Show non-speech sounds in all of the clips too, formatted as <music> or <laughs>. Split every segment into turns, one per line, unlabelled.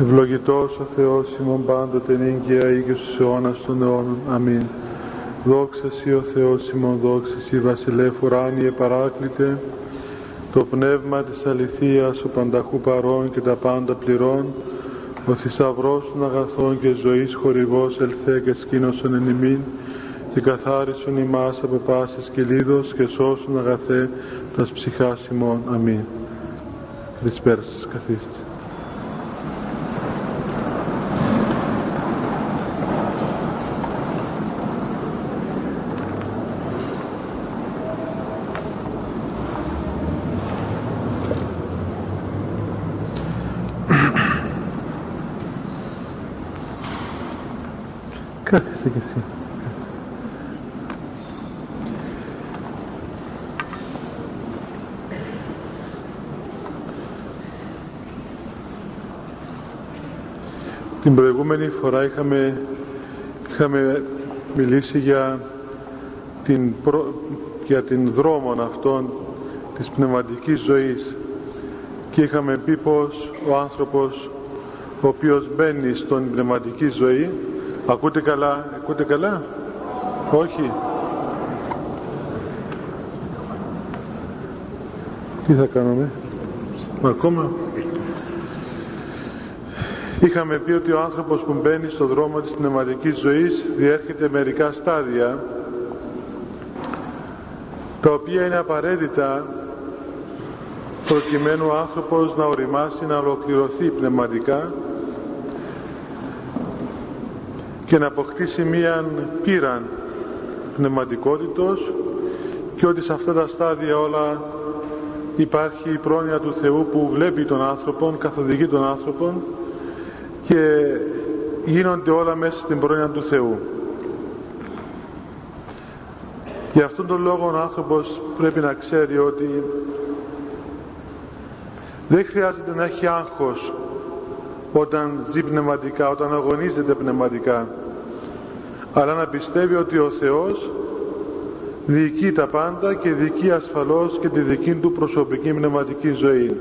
Ευλογητός ο Θεός ημών πάντοτε νύγκαια ή και στους αιώνας των αιώνων. Αμήν. Δόξα Σύ ο Θεός ημών, δόξα Σύ βασιλεύ ουράνιε παράκλητε, το πνεύμα της αληθείας ο πανταχού παρών και τα πάντα πληρών, ο θησαυρός των αγαθών και ζωής χορηγός ελθέ και σκήνωσον εν ημίν, και καθάρισον ημάς από πάσης κυλίδος και σώσον αγαθέ τας ψυχάς ημών. Αμήν. Καλησπέρα σας, καθίστε. Φορά είχαμε, είχαμε μιλήσει για την, για την δρόμον αυτών της πνευματικής ζωής. Και είχαμε πει πως ο άνθρωπος ο οποίος μπαίνει στον πνευματική ζωή ακούτε καλά, ακούτε καλά; Όχι. Τι θα κάνουμε; Ακόμα; Είχαμε πει ότι ο άνθρωπος που μπαίνει στο δρόμο της πνευματικής ζωής διέρχεται μερικά στάδια τα οποία είναι απαραίτητα προκειμένου ο άνθρωπος να οριμάσει, να ολοκληρωθεί πνευματικά και να αποκτήσει μία πύραν πνευματικότητος και ότι σε αυτά τα στάδια όλα υπάρχει η πρόνοια του Θεού που βλέπει τον άνθρωπο, καθοδηγεί τον άνθρωπο και γίνονται όλα μέσα στην πρόνοια του Θεού. Γι' αυτόν τον λόγο ο άνθρωπος πρέπει να ξέρει ότι δεν χρειάζεται να έχει άγχος όταν ζει πνευματικά, όταν αγωνίζεται πνευματικά αλλά να πιστεύει ότι ο Θεός διοικεί τα πάντα και διοικεί ασφαλώς και τη δική του προσωπική πνευματική ζωή.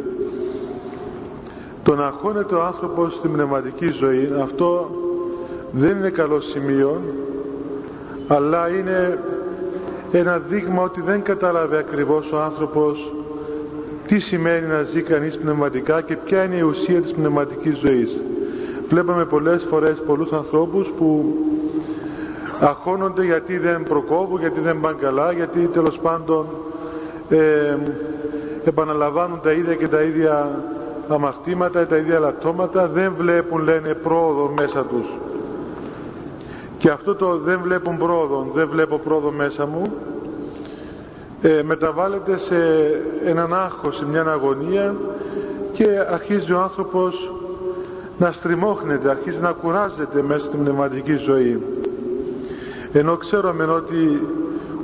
Το να αγχώνεται ο άνθρωπος στην πνευματική ζωή αυτό δεν είναι καλό σημείο αλλά είναι ένα δείγμα ότι δεν κατάλαβε ακριβώς ο άνθρωπος τι σημαίνει να ζει κανείς πνευματικά και ποια είναι η ουσία της πνευματικής ζωής. Βλέπαμε πολλές φορές πολλούς ανθρώπους που αγχώνονται γιατί δεν προκόβουν, γιατί δεν πάνε καλά, γιατί τέλος πάντων ε, επαναλαμβάνουν τα ίδια και τα ίδια αμαρτήματα, τα ίδια λατώματα, δεν βλέπουν λένε πρόοδο μέσα τους. Και αυτό το δεν βλέπουν πρόοδο, δεν βλέπω πρόοδο μέσα μου, ε, μεταβάλλεται σε έναν άγχος, σε μια αγωνία και αρχίζει ο άνθρωπος να στριμώχνεται, αρχίζει να κουράζεται μέσα στην πνευματική ζωή. Ενώ ξέρουμε ότι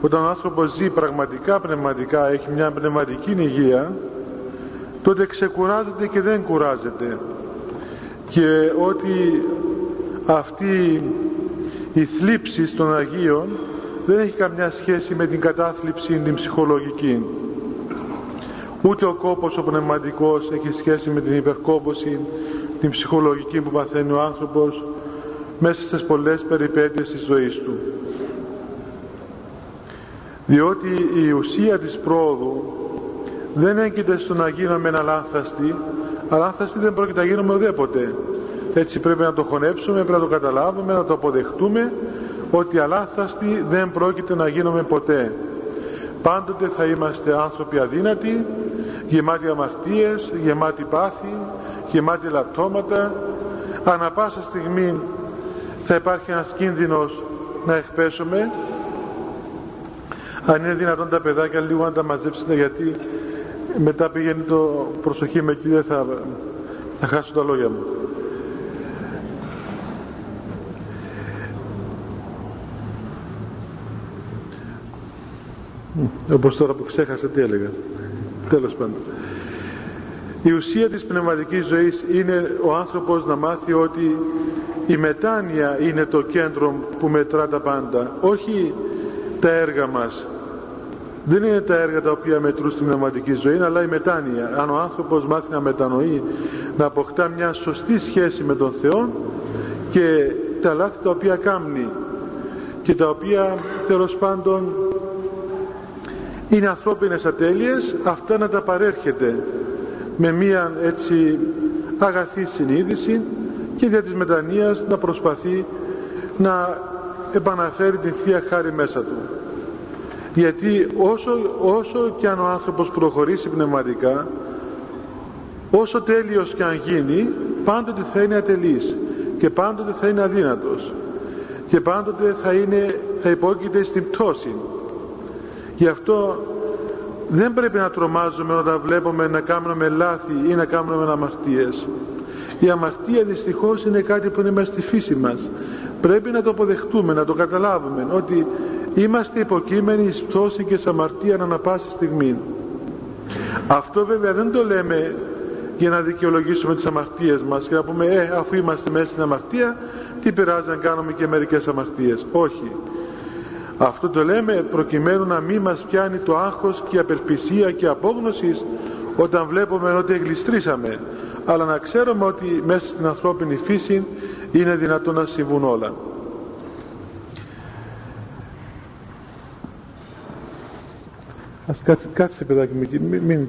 όταν ο άνθρωπος ζει πραγματικά πνευματικά, έχει μια πνευματική υγεία, τότε ξεκουράζεται και δεν κουράζεται. Και ότι αυτή η θλίψη των Αγίων δεν έχει καμιά σχέση με την κατάθλιψη την ψυχολογική. Ούτε ο κόπος ο πνευματικός έχει σχέση με την υπερκόπωση την ψυχολογική που παθαίνει ο άνθρωπος μέσα στις πολλές περιπέτειες της ζωής του. Διότι η ουσία της πρόοδου δεν έγκυται στο να γίνουμε ένα λάθαστη, αλλά λάθαστη δεν πρόκειται να γίνουμε ουδέποτε. Έτσι πρέπει να το χωνέψουμε, πρέπει να το καταλάβουμε, να το αποδεχτούμε ότι αλάθαστοι δεν πρόκειται να γίνουμε ποτέ. Πάντοτε θα είμαστε άνθρωποι αδύνατοι, γεμάτοι αμαρτίες, γεμάτοι πάθη, γεμάτοι λαπτώματα. Ανά πάσα στιγμή θα υπάρχει ένας κίνδυνος να εκπέσουμε. Αν είναι δυνατόν τα παιδάκια λίγο να τα μαζέψετε γιατί μετά πηγαίνει το προσοχή με εκεί δεν θα, θα χάσω τα λόγια μου. όπως τώρα που ξέχασα τι έλεγα. Τέλος πάντων. Η ουσία της πνευματικής ζωής είναι ο άνθρωπος να μάθει ότι η μετάνοια είναι το κέντρο που μετρά τα πάντα όχι τα έργα μας δεν είναι τα έργα τα οποία μετρούν στην πνευματική ζωή αλλά η μετάνοια. Αν ο άνθρωπος μάθει να μετανοεί να αποκτά μια σωστή σχέση με τον Θεό και τα λάθη τα οποία κάνει και τα οποία τέλος πάντων είναι ανθρώπινες ατέλειες αυτά να τα παρέρχεται με μια έτσι αγαθή συνείδηση και δια της μετανοίας να προσπαθεί να επαναφέρει την Θεία Χάρη μέσα του γιατί όσο, όσο και αν ο άνθρωπος προχωρήσει πνευματικά όσο τέλειος και αν γίνει πάντοτε θα είναι ατελής και πάντοτε θα είναι αδύνατος και πάντοτε θα, είναι, θα υπόκειται στην πτώση. Γι' αυτό δεν πρέπει να τρομάζουμε όταν βλέπουμε να κάνουμε λάθη ή να κάνουμε αμαρτίες. Η αμαρτία δυστυχώς είναι κάτι που είναι μέσα στη φύση μας. Πρέπει να το αποδεχτούμε, να το καταλάβουμε ότι είμαστε υποκείμενοι εις πτώση και αμαρτία ανα πάση στιγμή. Αυτό βέβαια δεν το λέμε για να δικαιολογήσουμε τις αμαρτίες μας και να πούμε ε, αφού είμαστε μέσα στην αμαρτία τι πειράζει να κάνουμε και μερικές αμαρτίες όχι. Αυτό το λέμε προκειμένου να μην μας πιάνει το άγχος και η απελπισία και η απόγνωσης όταν βλέπουμε ότι εγκλειστρήσαμε αλλά να ξέρουμε ότι μέσα στην ανθρώπινη φύση είναι δυνατόν να συμβούν όλα Ας κάτσε, κάτσε παιδάκι μου, μην, μην,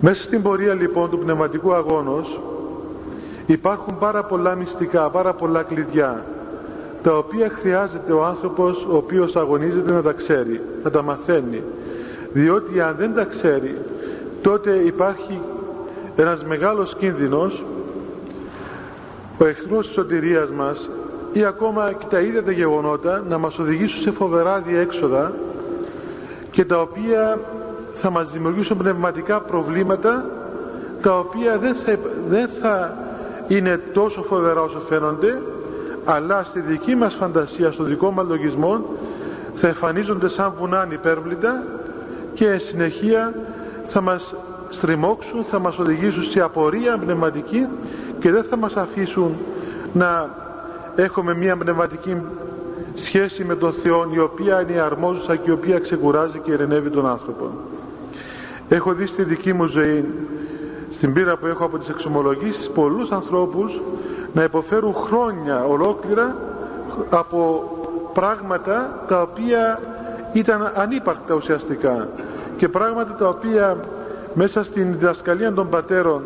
Μέσα στην πορεία λοιπόν του πνευματικού αγώνος υπάρχουν πάρα πολλά μυστικά, πάρα πολλά κλειδιά τα οποία χρειάζεται ο άνθρωπος ο οποίος αγωνίζεται να τα ξέρει, να τα μαθαίνει. Διότι αν δεν τα ξέρει τότε υπάρχει ένας μεγάλος κίνδυνος ο εχθρός της σωτηρίας μας ή ακόμα και τα ίδια τα γεγονότα να μας οδηγήσουν σε φοβερά διέξοδα και τα οποία θα μας δημιουργήσουν πνευματικά προβλήματα τα οποία δεν θα, δεν θα είναι τόσο φοβερά όσο φαίνονται αλλά στη δική μας φαντασία, στο δικό μας λογισμό θα εμφανίζονται σαν βουνάν υπέρβλητα και συνεχεία θα μας στριμώξουν, θα μας οδηγήσουν σε απορία πνευματική και δεν θα μας αφήσουν να έχουμε μια πνευματική σχέση με τον Θεό η οποία είναι αρμόζουσα και η οποία ξεκουράζει και ειρηνεύει τον άνθρωπο. Έχω δει στη δική μου ζωή, στην πείρα που έχω από τις εξομολογήσεις, πολλούς ανθρώπους να υποφέρουν χρόνια ολόκληρα από πράγματα τα οποία ήταν ανύπαρκτα ουσιαστικά και πράγματα τα οποία μέσα στην διδασκαλία των πατέρων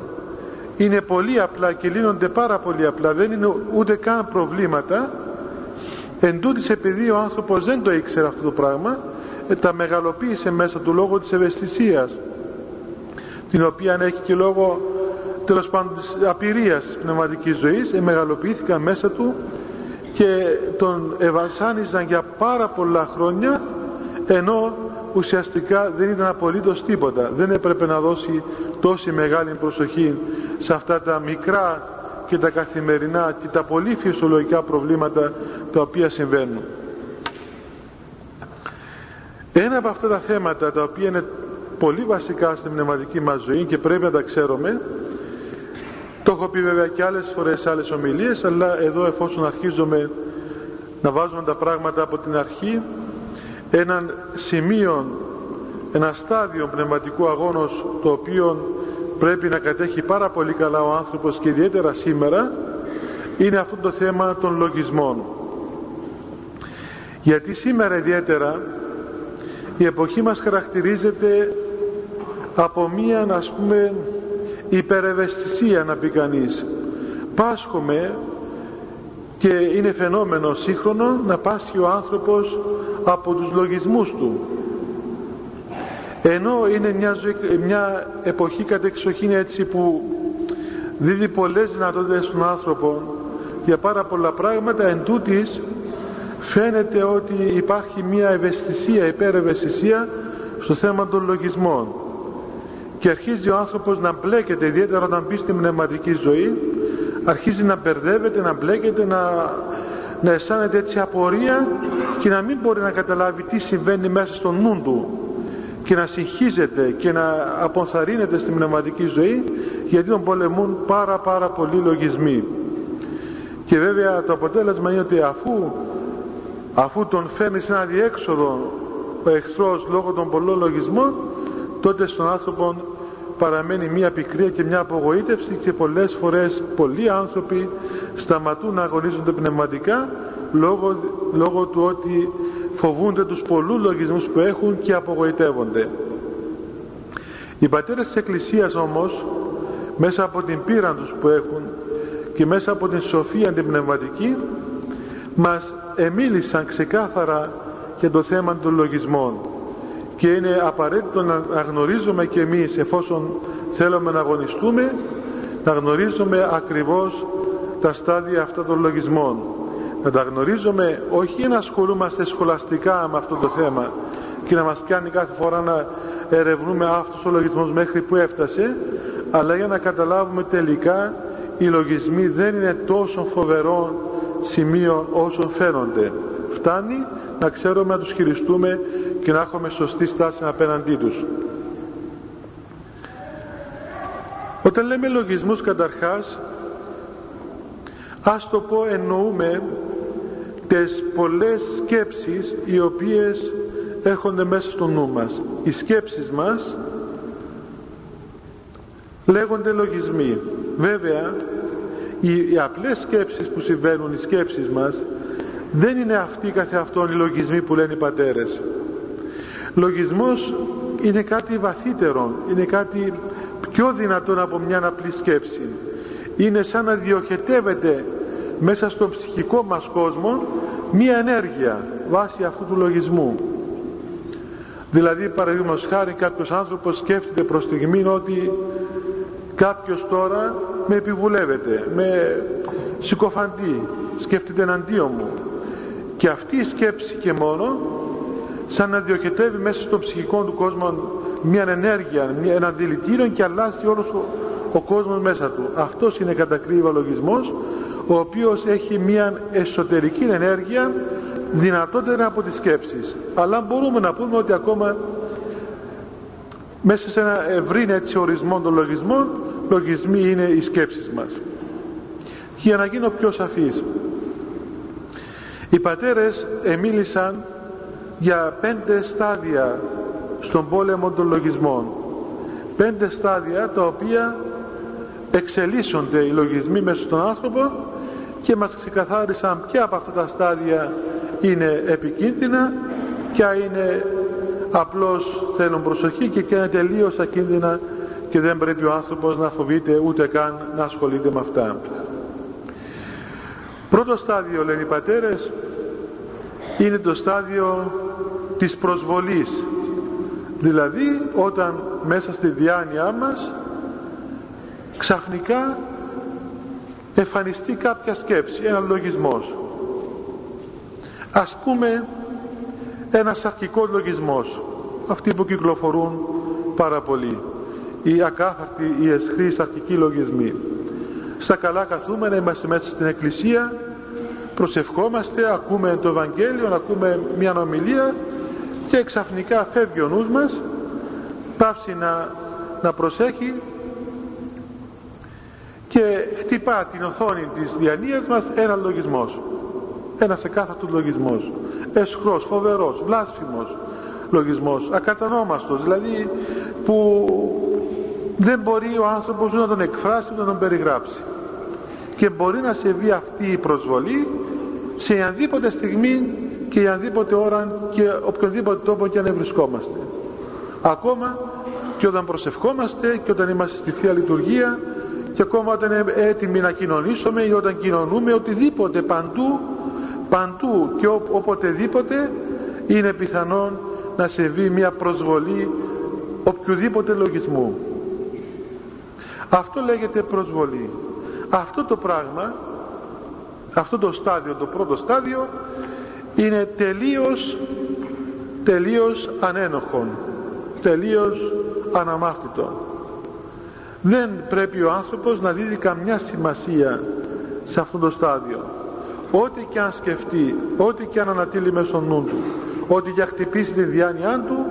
είναι πολύ απλά και λύνονται πάρα πολύ απλά. Δεν είναι ούτε καν προβλήματα. Εν τούτης επειδή ο άνθρωπος δεν το ήξερε αυτό το πράγμα ε, τα μεγαλοποίησε μέσα του λόγω της ευαισθησίας την οποία έχει και λόγω τέλος πάντων της απειρίας της πνευματικής ζωής ε, μεγαλοποιήθηκαν μέσα του και τον ευασάνιζαν για πάρα πολλά χρόνια ενώ ουσιαστικά δεν ήταν απολύτως τίποτα. Δεν έπρεπε να δώσει τόση μεγάλη προσοχή σε αυτά τα μικρά και τα καθημερινά και τα πολύ φυσιολογικά προβλήματα τα οποία συμβαίνουν. Ένα από αυτά τα θέματα τα οποία είναι πολύ βασικά στην πνευματική μας ζωή και πρέπει να τα ξέρουμε το έχω πει βέβαια και άλλες φορές σε άλλες ομιλίες αλλά εδώ εφόσον αρχίζουμε να βάζουμε τα πράγματα από την αρχή έναν σημείο ένα στάδιο πνευματικού αγώνος το οποίο πρέπει να κατέχει πάρα πολύ καλά ο άνθρωπος και ιδιαίτερα σήμερα είναι αυτό το θέμα των λογισμών. Γιατί σήμερα ιδιαίτερα η εποχή μας χαρακτηρίζεται από μία ας πούμε υπερευαισθησία να πει κανείς. Πάσχομαι και είναι φαινόμενο σύγχρονο να πάσχει ο άνθρωπος από τους λογισμούς του. Ενώ είναι μια, μια εποχή κατεξοχήν έτσι που δίδει πολλές δυνατότητες στον άνθρωπο για πάρα πολλά πράγματα εν τούτης φαίνεται ότι υπάρχει μια ευαισθησία, υπερευαισθησία στο θέμα των λογισμών. Και αρχίζει ο άνθρωπος να μπλέκεται ιδιαίτερα όταν μπει στην πνευματική ζωή αρχίζει να μπερδεύεται, να μπλέκεται να, να αισθάνεται έτσι απορία και να μην μπορεί να καταλάβει τι συμβαίνει μέσα στο νου του και να συγχύζεται και να αποθαρρύνεται στην πνευματική ζωή γιατί τον πολεμούν πάρα πάρα πολλοί λογισμοί. Και βέβαια το αποτέλεσμα είναι ότι αφού αφού τον φέρνει σε ένα διέξοδο ο εχθρός λόγω των πολλών λογισμών τότε στον άνθρωπο παραμένει μια πικρία και μια απογοήτευση και πολλές φορές πολλοί άνθρωποι σταματούν να αγωνίζονται πνευματικά λόγω, λόγω του ότι φοβούνται τους πολλούς λογισμούς που έχουν και απογοητεύονται. Οι πατέρες της Εκκλησίας όμως μέσα από την πείρα τους που έχουν και μέσα από την σοφία την πνευματική μας εμίλησαν ξεκάθαρα για το θέμα των λογισμών και είναι απαραίτητο να γνωρίζουμε και εμείς εφόσον θέλουμε να αγωνιστούμε να γνωρίζουμε ακριβώς τα στάδια αυτά των λογισμών. Να τα γνωρίζουμε όχι να ασχολούμαστε σχολαστικά με αυτό το θέμα και να μας πιάνει κάθε φορά να ερευνούμε αυτός ο λογισμός μέχρι που έφτασε αλλά για να καταλάβουμε τελικά οι λογισμοί δεν είναι τόσο φοβερό σημείο όσο φαίνονται. Φτάνει να ξέρουμε να τους χειριστούμε και να έχουμε σωστή στάση απέναντί τους. Όταν λέμε λογισμούς καταρχάς ας το πω εννοούμε τις πολλές σκέψεις οι οποίες έχονται μέσα στο νου μας. Οι σκέψεις μας λέγονται λογισμοί. Βέβαια οι, οι απλές σκέψεις που συμβαίνουν οι σκέψεις μας δεν είναι αυτοί καθεαυτόν οι λογισμοί που λένε οι πατέρες λογισμός είναι κάτι βαθύτερο είναι κάτι πιο δυνατό από μια απλή σκέψη. Είναι σαν να διοχετεύεται μέσα στον ψυχικό μας κόσμο μία ενέργεια βάσει αυτού του λογισμού. Δηλαδή παραδείγματος χάρη κάποιος άνθρωπος σκέφτεται προς στιγμή ότι κάποιος τώρα με επιβουλεύεται με συκοφαντεί σκέφτεται εναντίον μου. Και αυτή η σκέψη και μόνο σαν να διοχετεύει μέσα στο ψυχικό του κόσμο μια ενέργεια, μια, ένα δηλητήριο και αλλάζει όλος ο, ο κόσμος μέσα του. Αυτός είναι κατακρύβα λογισμός ο οποίος έχει μια εσωτερική ενέργεια δυνατότερη από τις σκέψεις. Αλλά μπορούμε να πούμε ότι ακόμα μέσα σε ένα ευρύ έτσι ορισμό των λογισμών λογισμοί είναι οι σκέψεις μας. Και για να γίνω πιο σαφής οι πατέρες εμίλησαν για πέντε στάδια στον πόλεμο των λογισμών. Πέντε στάδια τα οποία εξελίσσονται οι λογισμοί μέσα στον άνθρωπο και μας ξεκαθάρισαν ποια από αυτά τα στάδια είναι επικίνδυνα ποια είναι απλώς θέλουν προσοχή και ποια είναι τελείως ακίνδυνα και δεν πρέπει ο άνθρωπος να φοβείται ούτε καν να ασχολείται με αυτά. Πρώτο στάδιο λένε οι πατέρες είναι το στάδιο της προσβολής. Δηλαδή όταν μέσα στη διάνοιά μας ξαφνικά εμφανιστεί κάποια σκέψη, ένας λογισμός. Ας πούμε ένας αρχικός λογισμός. Αυτοί που κυκλοφορούν πάρα πολύ. Οι ακάθαρτοι, οι εσχρείς αρχικοί λογισμοί. Στα καλά καθούμενα είμαστε μέσα στην εκκλησία προσευχόμαστε, ακούμε το Ευαγγέλιο, ακούμε μια ομιλία και ξαφνικά φεύγει ο νους μας πάψει να, να προσέχει και χτυπά την οθόνη της διανοίας μας ένα λογισμός. Ένας εκάθαρτος λογισμός. Εσχρός, φοβερός, βλάσφημος λογισμός, ακατανόμαστος. Δηλαδή που δεν μπορεί ο άνθρωπος να τον εκφράσει να τον περιγράψει. Και μπορεί να σε βγει αυτή η προσβολή σε ανδήποτε στιγμή και ανδήποτε ώρα και οποιοδήποτε τόπο και αν βρισκόμαστε ακόμα και όταν προσευχόμαστε και όταν είμαστε στη Θεία Λειτουργία και ακόμα όταν είναι έτοιμοι να κοινωνήσουμε ή όταν κοινωνούμε οτιδήποτε παντού παντού και οποτεδήποτε είναι πιθανόν να σε βγει μια προσβολή οποιοδήποτε λογισμού. Αυτό λέγεται προσβολή. Αυτό το πράγμα αυτό το στάδιο το πρώτο στάδιο είναι τελείως τελείως ανένοχον τελείως αναμάρτητο. Δεν πρέπει ο άνθρωπος να δίδει καμιά σημασία σε αυτό το στάδιο. Ό,τι και αν σκεφτεί ό,τι και αν ανατείλει μέσα στο νου του ό,τι και χτυπήσει τη διάνοιά του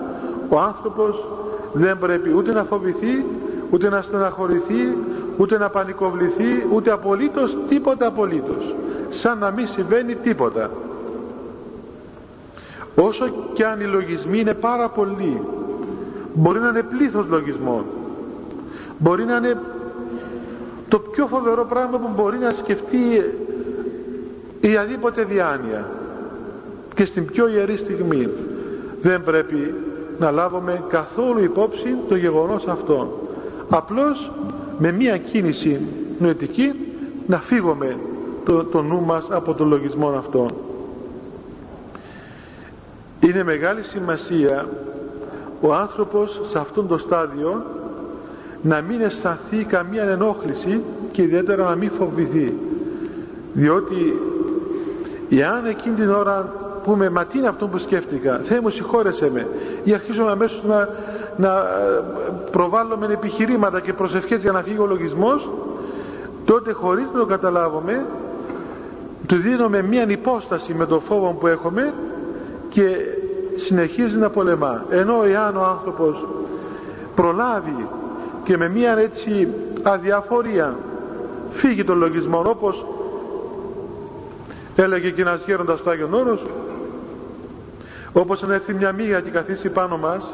ο άνθρωπος δεν πρέπει ούτε να φοβηθεί ούτε να στεναχωρηθεί ούτε να πανικοβληθεί ούτε απολύτως τίποτα απολύτως σαν να μην συμβαίνει τίποτα. Όσο και αν οι λογισμοί είναι πάρα πολλοί μπορεί να είναι πλήθος λογισμών. Μπορεί να είναι το πιο φοβερό πράγμα που μπορεί να σκεφτεί η αδίποτε διάνοια. Και στην πιο ιερή στιγμή δεν πρέπει να λάβουμε καθόλου υπόψη το γεγονός αυτό. Απλώς με μία κίνηση νοητική να φύγουμε το, το νου μας από τον λογισμό αυτό είναι μεγάλη σημασία ο άνθρωπος σε αυτόν το στάδιο να μην αισθανθεί καμία ενόχληση και ιδιαίτερα να μην φοβηθεί. Διότι εάν εκείνη την ώρα πούμε μα τι είναι αυτό που σκέφτηκα Θεέ μου συγχώρεσέ με ή αρχίζουμε αμέσως να, να προβάλλουμε επιχειρήματα και προσευχές για να φύγει ο λογισμός τότε χωρίς να το καταλάβουμε του δίνουμε μία υπόσταση με το φόβο που έχουμε και συνεχίζει να πολεμά. Ενώ εάν ο άνθρωπος προλάβει και με μία έτσι αδιαφορία φύγει τον λογισμό όπως έλεγε και ένας γέροντας του Άγιον Όρος όπως αν έρθει μια μύγα και καθίσει πάνω μας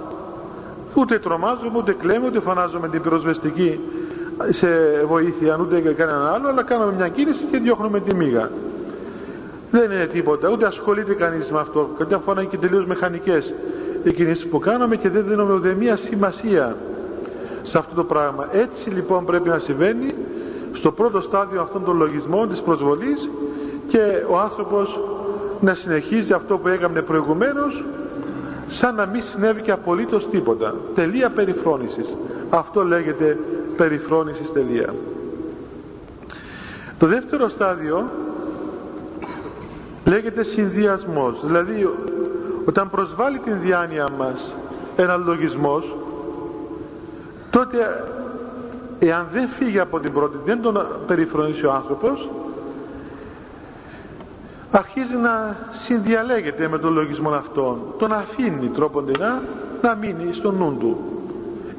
ούτε τρομάζουμε ούτε κλαίμε ούτε φανάζουμε την πυροσβεστική σε βοήθεια ούτε κανένα άλλο αλλά κάνουμε μια κίνηση και διώχνουμε τη μύγα δεν είναι τίποτα. Ούτε ασχολείται κανείς με αυτό. Κάποια φορά είναι και τελείως μεχανικές οι κινήσεις που κάνουμε και δεν δίνουμε ούτε μία σημασία σε αυτό το πράγμα. Έτσι λοιπόν πρέπει να συμβαίνει στο πρώτο στάδιο αυτών των λογισμών της προσβολής και ο άνθρωπος να συνεχίζει αυτό που έκαμε προηγουμένως σαν να μην συνέβη και απολύτως τίποτα. Τελεία περιφρόνησης. Αυτό λέγεται περιφρόνησης τελεία. Το δεύτερο στάδιο λέγεται συνδυασμός. Δηλαδή όταν προσβάλλει την διάνοια μας ένα λογισμός τότε εάν δεν φύγει από την πρώτη δεν τον περιφρονήσει ο άνθρωπος αρχίζει να συνδιαλέγεται με τον λογισμό αυτόν. Τον αφήνει τρόποντινά να μείνει στο νου του.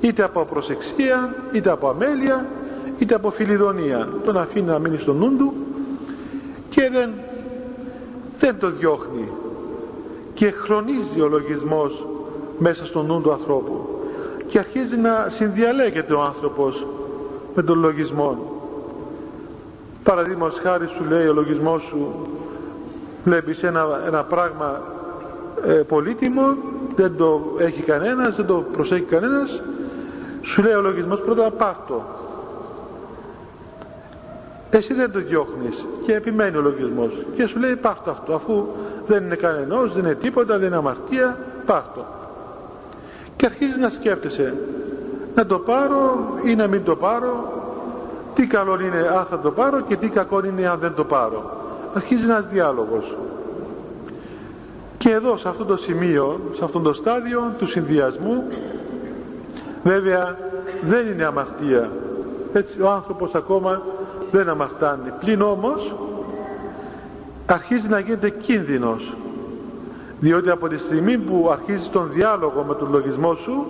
Είτε από προσεξία είτε από αμέλεια είτε από φιλιδονία. Τον αφήνει να μείνει στο νου του και δεν, δεν το διώχνει. Και χρονίζει ο λογισμός μέσα στο νου του ανθρώπου. Και αρχίζει να συνδιαλέγεται ο άνθρωπος με τον λογισμό παραδείγματος χάρη σου λέει ο λογισμός σου βλέπεις ένα, ένα πράγμα ε, πολύτιμο δεν το έχει κανένας δεν το προσέχει κανένας. Σου λέει ο λογισμός πρώτα πάρτο εσύ δεν το διώχνεις και επιμένει ο λογισμός. Και σου λέει πάρτο αυτό αφού δεν είναι κανένας δεν είναι τίποτα δεν είναι αμαρτία πάρτο και αρχίζεις να σκέφτεσαι να το πάρω ή να μην το πάρω τι καλό είναι αν θα το πάρω και τι κακό είναι αν δεν το πάρω. Αρχίζει ένας διάλογος. Και εδώ σε αυτό το σημείο σε αυτό το στάδιο του συνδυασμού βέβαια δεν είναι αμαρτία. Έτσι ο άνθρωπος ακόμα δεν αμαρτάνει. Πλην όμως αρχίζει να γίνεται κίνδυνος. Διότι από τη στιγμή που αρχίζεις τον διάλογο με τον λογισμό σου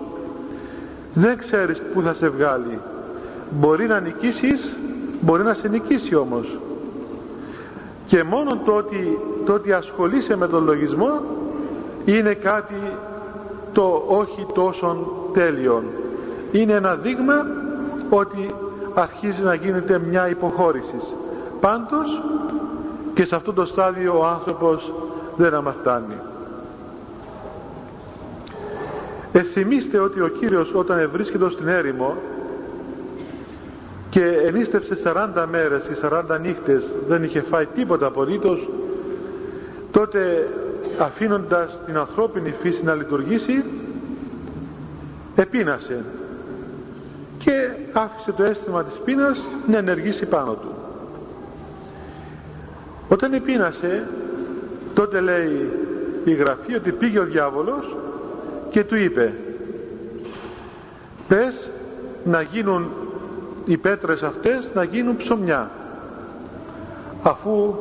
δεν ξέρεις που θα σε βγάλει. Μπορεί να νικήσεις μπορεί να σε νικήσει όμως. Και μόνο το ότι, το ότι ασχολείσαι με τον λογισμό είναι κάτι το όχι τόσο τέλειο είναι ένα δείγμα ότι αρχίζει να γίνεται μια υποχώρηση. Πάντως και σε αυτό το στάδιο ο άνθρωπος δεν αμαρτάνει. Εσυμίστε ότι ο Κύριος όταν βρίσκεται στην έρημο και ενίστευσε 40 μέρες ή 40 νύχτες δεν είχε φάει τίποτα απολύτως τότε αφήνοντας την ανθρώπινη φύση να λειτουργήσει επίνασε και άφησε το αίσθημα της πείνας να ενεργήσει πάνω του. Όταν επίνασε τότε λέει η Γραφή ότι πήγε ο διάβολος και του είπε πες να γίνουν οι πέτρες αυτές να γίνουν ψωμιά αφού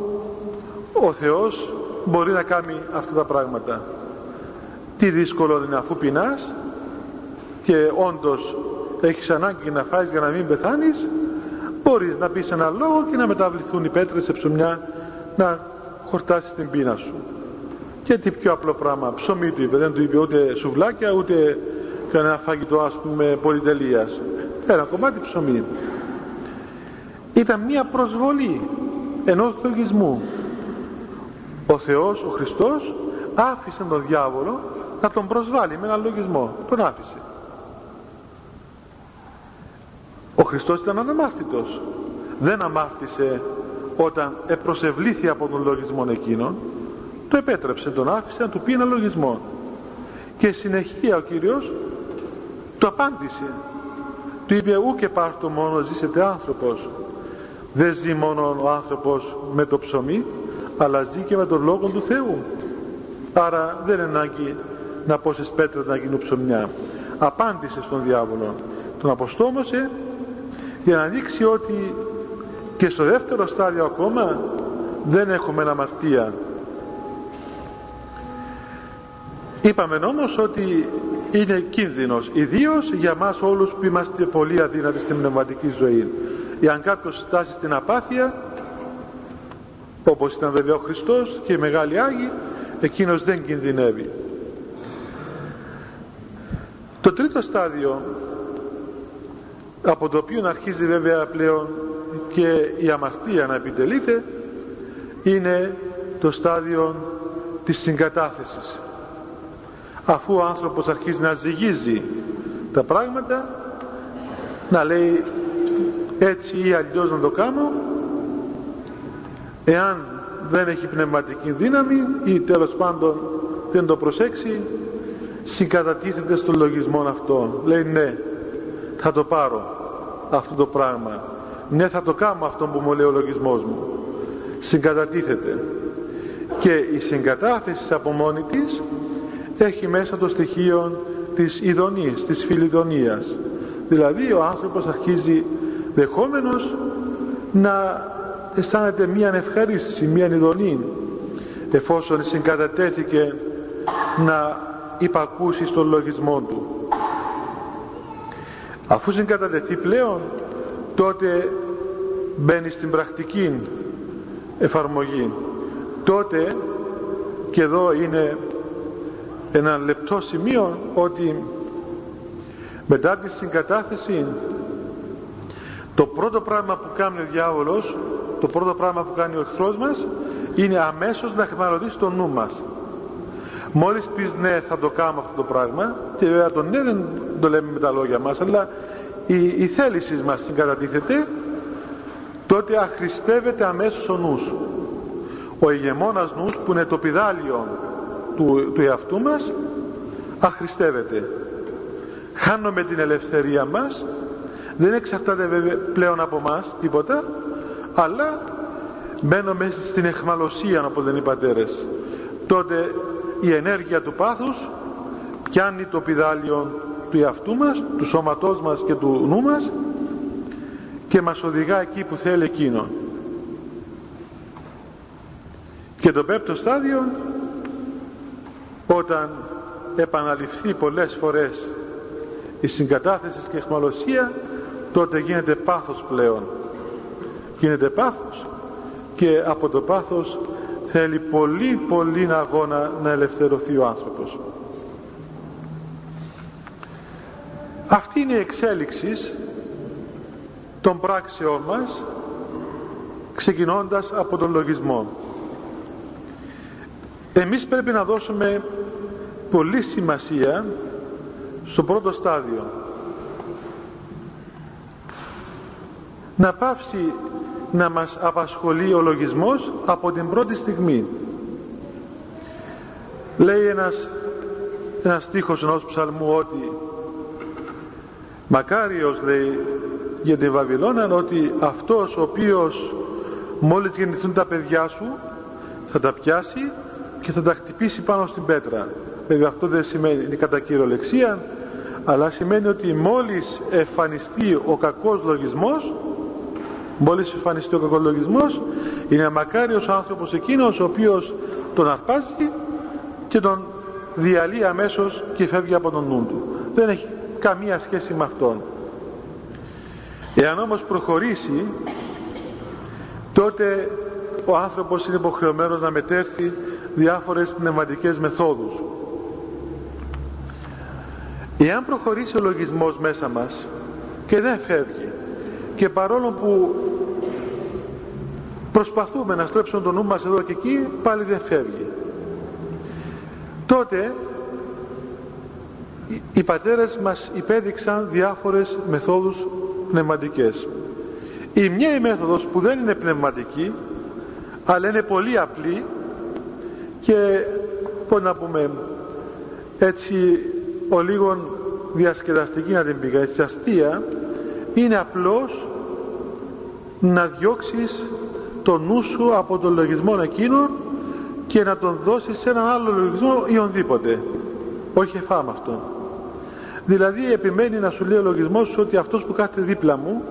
ο Θεός μπορεί να κάνει αυτά τα πράγματα. Τι δύσκολο είναι αφού πεινάς και όντως έχεις ανάγκη να φάεις για να μην πεθάνεις. Μπορείς να πεις ένα λόγο και να μεταβληθούν οι πέτρες σε ψωμιά να χορτάσεις την πείνα σου. Και τι πιο απλό πράγμα ψωμί του είπε δεν του είπε ούτε σουβλάκια ούτε κανένα φαγητό ας πούμε πολυτελείας. Ένα κομμάτι ψωμί. Ήταν μια προσβολή ενός λογισμού. Ο Θεός, ο Χριστός άφησε τον διάβολο να τον προσβάλλει με έναν λογισμό. Τον άφησε ο Χριστός ήταν αναμάρτητος. Δεν αμάρτησε όταν επροσευλήθη από τον λογισμό εκείνον το επέτρεψε, τον άφησε να του πει ένα λογισμό. Και συνεχεία ο Κύριος το απάντησε. Του είπε ού και πάρτο μόνο ζήσετε άνθρωπος. Δεν ζει μόνο ο άνθρωπος με το ψωμί αλλά ζει και με τον Λόγο του Θεού. Άρα δεν είναι ανάγκη να πόσες πέτρες να γίνουν ψωμιά απάντησε στον διάβολο. Τον αποστόμωσε για να δείξει ότι και στο δεύτερο στάδιο ακόμα δεν έχουμε αμαρτία είπαμε όμως ότι είναι κίνδυνος ιδίως για μας όλους που είμαστε πολύ αδύνατοι στην πνευματική ζωή. Εάν κάποιος στάσει στην απάθεια όπως ήταν βέβαια ο Χριστός και οι μεγάλοι Άγιοι εκείνος δεν κινδυνεύει. Το τρίτο στάδιο από το οποίο αρχίζει βέβαια πλέον και η αμαρτία να επιτελείται είναι το στάδιο της συγκατάθεσης. Αφού ο άνθρωπος αρχίζει να ζυγίζει τα πράγματα να λέει έτσι ή αλλιώς να το κάνω εάν δεν έχει πνευματική δύναμη ή τέλος πάντων δεν το προσέξει συγκατατίθεται στο λογισμό αυτό λέει ναι θα το πάρω αυτό το πράγμα. Ναι θα το κάνω αυτό που μου λέει ο λογισμός μου. Συγκατατίθεται. Και η συγκατάθεση από μόνη της έχει μέσα το στοιχείο της ειδονής, της φιλιδονίας. Δηλαδή ο άνθρωπος αρχίζει δεχόμενος να αισθάνεται μία ευχαρίστηση, μία ειδονή εφόσον συγκατατέθηκε να υπακούσει στον λογισμό του αφού συγκατατεθεί πλέον τότε μπαίνει στην πρακτική εφαρμογή. Τότε και εδώ είναι ένα λεπτό σημείο ότι μετά τη συγκατάθεση το πρώτο πράγμα που κάνει ο διάβολος το πρώτο πράγμα που κάνει ο εχθρός μας είναι αμέσως να χρηματοδοτήσει το νου μας. Μόλις πεις ναι θα το κάνω αυτό το πράγμα και βέβαια το ναι δεν το λέμε με τα λόγια μας αλλά η, η θέληση μας συγκατατίθεται τότε αχρηστεύεται αμέσως ο νους. Ο ηγεμόνας νους που είναι το πιδάλιο του, του εαυτού μας αχρηστεύεται. Χάνουμε την ελευθερία μας δεν εξαρτάται πλέον από μας τίποτα αλλά μένουμε στην εχμαλωσία όπως λένε οι πατέρες. Τότε η ενέργεια του πάθους πιάνει το πιδάλιο του εαυτού μας του σώματός μας και του νου μας και μας οδηγά εκεί που θέλει εκείνο. Και το πέπτο στάδιο όταν επαναληφθεί πολλές φορές η συγκατάθεσης και η εχμαλωσία τότε γίνεται πάθος πλέον. Γίνεται πάθος και από το πάθος θέλει πολύ πολύ αγώνα να ελευθερωθεί ο άνθρωπος αυτή είναι η εξέλιξη των πράξεών μας ξεκινώντας από τον λογισμό. Εμείς πρέπει να δώσουμε πολύ σημασία στο πρώτο στάδιο. Να πάψει να μας απασχολεί ο λογισμός από την πρώτη στιγμή. Λέει ένας ένας στίχος ενός ψαλμού ότι μακάριος λέει για την Βαβυλώνα ότι αυτός ο οποίος μόλις γεννηθούν τα παιδιά σου θα τα πιάσει και θα τα χτυπήσει πάνω στην πέτρα. Βέβαια αυτό δεν σημαίνει κατά κυριολεξία αλλά σημαίνει ότι μόλις εμφανιστεί ο κακός λογισμός μόλις εμφανιστεί ο κακός λογισμός είναι μακάριος άνθρωπος εκείνος ο οποίος τον αρπάζει και τον διαλύει αμέσως και φεύγει από τον νου του. Δεν έχει καμία σχέση με αυτόν. Εάν όμως προχωρήσει τότε ο άνθρωπος είναι υποχρεωμένος να μετέρθει διάφορες πνευματικές μεθόδους. Εάν προχωρήσει ο λογισμός μέσα μας και δεν φεύγει και παρόλο που προσπαθούμε να στρέψουμε το νου μας εδώ και εκεί πάλι δεν φεύγει τότε οι πατέρες μας υπέδειξαν διάφορες μεθόδους πνευματικές. Η μια η μέθοδος που δεν είναι πνευματική αλλά είναι πολύ απλή και πώς να πούμε έτσι ο λίγον διασκεδαστική να την πήγα έτσι αστεία είναι απλώς να διώξεις το νου σου από τον λογισμό εκείνο και να τον δώσεις σε έναν άλλο λογισμό ή ονδήποτε. Όχι εφάμε αυτό δηλαδή επιμένει να σου λέει ο λογισμός σου ότι αυτός που κάθεται δίπλα μου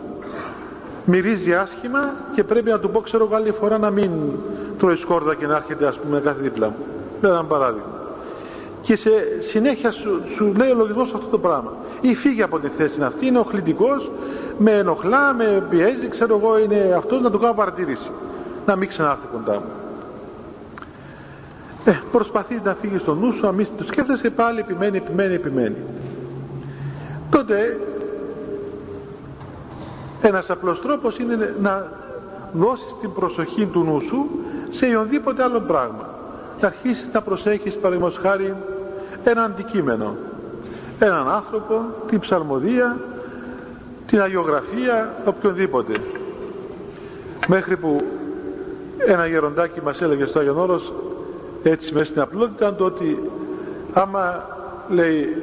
μυρίζει άσχημα και πρέπει να του πω ξέρω εγώ άλλη φορά να μην τρώεις σκόρδα και να έρχεται ας πούμε κάθε δίπλα μου λέω ένα παράδειγμα. Και σε συνέχεια σου, σου λέει ο λογισμός αυτό το πράγμα. Ή φύγει από τη θέση αυτή είναι οχλητικός με ενοχλά, με πιέζει ξέρω εγώ είναι αυτός να του κάνω παρατήρηση. Να μην ξανάρθει κοντά μου. Ε, προσπαθείς να φύγεις στο νου σου, αν το σκέφτεσαι πάλι επιμένει, επιμένει, επιμένει. Τότε ένας απλός τρόπος είναι να δώσεις την προσοχή του νου σου σε οποιοδήποτε άλλο πράγμα. Να αρχίσεις να προσέχεις παραδείγματος χάρη ένα αντικείμενο, έναν άνθρωπο, την ψαλμοδία, την αγιογραφία, οποιονδήποτε. Μέχρι που ένα γεροντάκι μας έλεγε στο Άγιον Όρος έτσι μέσα στην απλότητα το ότι άμα λέει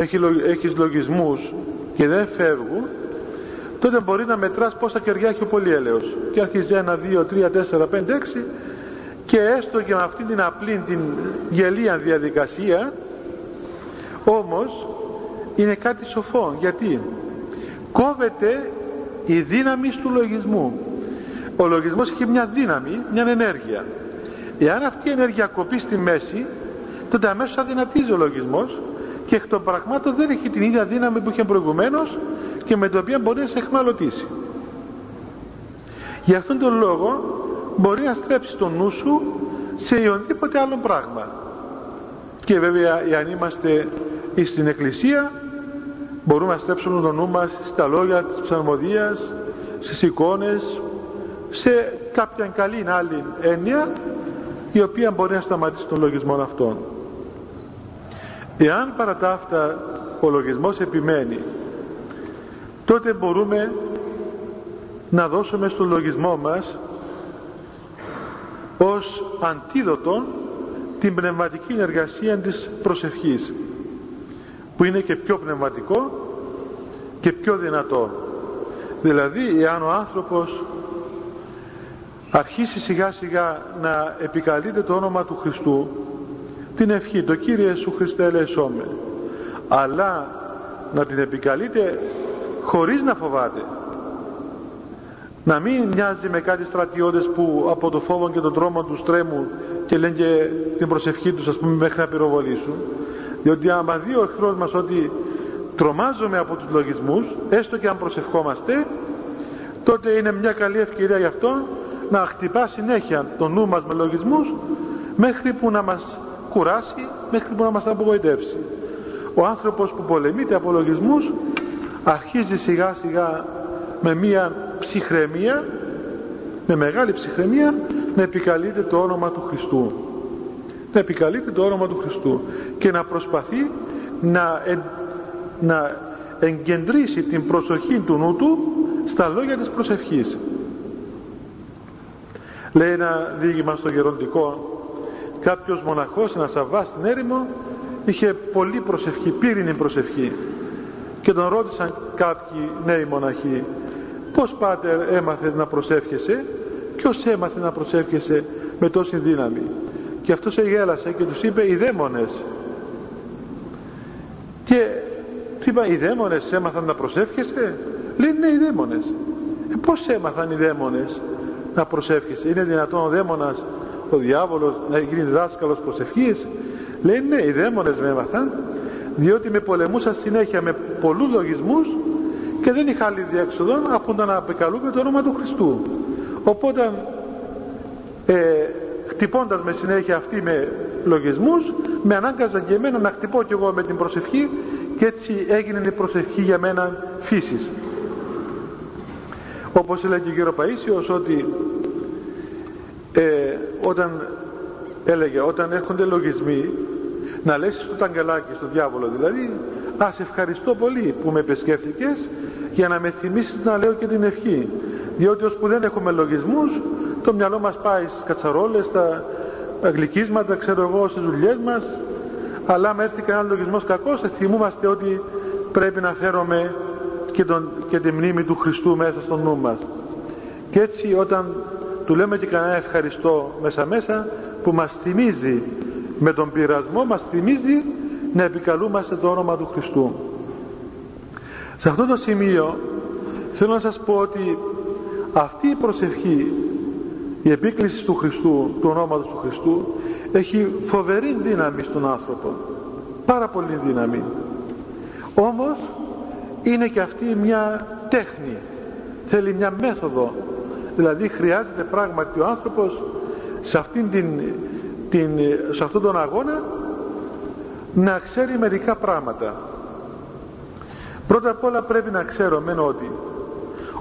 έχει, έχεις λογισμούς και δεν φεύγουν τότε μπορεί να μετράς πόσα κεριά έχει ο πολυέλεος. Και αρχίζει ένα, δύο, τρία, τέσσερα, πέντε, έξι και έστω και με αυτή την απλή την γελία διαδικασία όμως είναι κάτι σοφό. Γιατί; Κόβεται η δύναμη του λογισμού. Ο λογισμός έχει μια δύναμη, μια ενέργεια. Εάν αυτή η ενέργεια κοπεί στη μέση τότε αμέσως αδυνατίζει ο λογισμός και εκ των πραγμάτων δεν έχει την ίδια δύναμη που είχε προηγουμένως και με την οποία μπορεί να σε εχμαλωτήσει. Για αυτόν τον λόγο μπορεί να στρέψει τον νου σου σε οποιοδήποτε άλλο πράγμα. Και βέβαια εάν είμαστε στην εκκλησία μπορούμε να στρέψουμε τον νου μας στα λόγια της ψαλμοδίας στις εικόνες σε κάποια καλή άλλη έννοια η οποία μπορεί να σταματήσει τον λογισμό αυτόν εάν παρά τα αυτά ο λογισμός επιμένει τότε μπορούμε να δώσουμε στο λογισμό μας ως αντίδοτο την πνευματική εργασία της προσευχής που είναι και πιο πνευματικό και πιο δυνατό. Δηλαδή εάν ο άνθρωπος αρχίσει σιγά σιγά να επικαλείται το όνομα του Χριστού την ευχή το Κύριε Σου Χριστέ ελεησόμε αλλά να την επικαλείται χωρίς να φοβάται. Να μην μοιάζει με κάτι στρατιώτες που από το φόβο και τον τρόμο τους τρέμουν και λένε και την προσευχή τους ας πούμε μέχρι να πυροβολήσουν. Διότι άμα δει ο εχθρός μας ότι τρομάζουμε από τους λογισμούς έστω και αν προσευχόμαστε τότε είναι μια καλή ευκαιρία γι' αυτό να χτυπά συνέχεια το νου μας με λογισμούς μέχρι που να μας κουράσει, μέχρι που να μας απογοητεύσει. Ο άνθρωπος που πολεμείται από λογισμούς αρχίζει σιγά σιγά με μία ψυχραιμία, με μεγάλη ψυχραιμία να επικαλείται το όνομα του Χριστού. Να επικαλείται το όνομα του Χριστού και να προσπαθεί να, να εγκεντρήσει την προσοχή του νου του στα λόγια της προσευχής λέει ένα διήγημα στο γεροντικό κάποιος μοναχός ένας Σαββάς στην έρημο είχε πολύ προσευχή, πύρινη προσευχή. Και τον ρώτησαν κάποιοι νέοι μοναχοί πως πάτερ έμαθε να προσεύχεσαι ποιος έμαθε να προσεύχεσαι με τόση δύναμη; Και αυτός εγέλασε και τους είπε οι δαίμονες και του είπα οι δαίμονες έμαθαν να προσεύχεσαι; Λέει ναι οι δαίμονες ε, πως έμαθαν οι δαίμονες να προσεύχεσαι; Είναι δυνατόν ο δαίμονας ο διάβολος να γίνει δάσκαλος προσευχής λέει ναι οι δαίμονες με έμαθαν διότι με πολεμούσα συνέχεια με πολλούς λογισμούς και δεν είχα άλλη διέξοδο από να απεκαλούμε το όνομα του Χριστού οπότε ε, χτυπώντας με συνέχεια αυτή με λογισμούς με ανάγκαζαν και εμένα να χτυπώ κι εγώ με την προσευχή και έτσι έγινε η προσευχή για μένα φύσης όπως έλεγε ο κ. Παΐσιος ότι ε, όταν έλεγε όταν έρχονται λογισμοί να λες στο ταγκελάκι στο διάβολο δηλαδή ας σε ευχαριστώ πολύ που με επισκέφθηκες για να με θυμίσεις να λέω και την ευχή. Διότι ως που δεν έχουμε λογισμούς το μυαλό μας πάει στις κατσαρόλες στα γλυκίσματα ξέρω εγώ στις δουλειές μας. Αλλά αν έρθει κανένας λογισμός κακός θα θυμούμαστε ότι πρέπει να φέρουμε και, τον, και τη μνήμη του Χριστού μέσα στο νου μας και έτσι όταν του λέμε και κανένα ευχαριστώ μέσα μέσα που μας θυμίζει με τον πειρασμό μας θυμίζει να επικαλούμαστε το όνομα του Χριστού. Σε αυτό το σημείο θέλω να σας πω ότι αυτή η προσευχή η επίκληση του Χριστού του ονόματος του Χριστού έχει φοβερή δύναμη στον άνθρωπο. Πάρα πολύ δύναμη. Όμως είναι και αυτή μια τέχνη. Θέλει μια μέθοδο δηλαδή χρειάζεται πράγματι ο άνθρωπος σε, αυτήν την, την, σε αυτόν τον αγώνα να ξέρει μερικά πράγματα πρώτα απ' όλα πρέπει να ξέρουμε ότι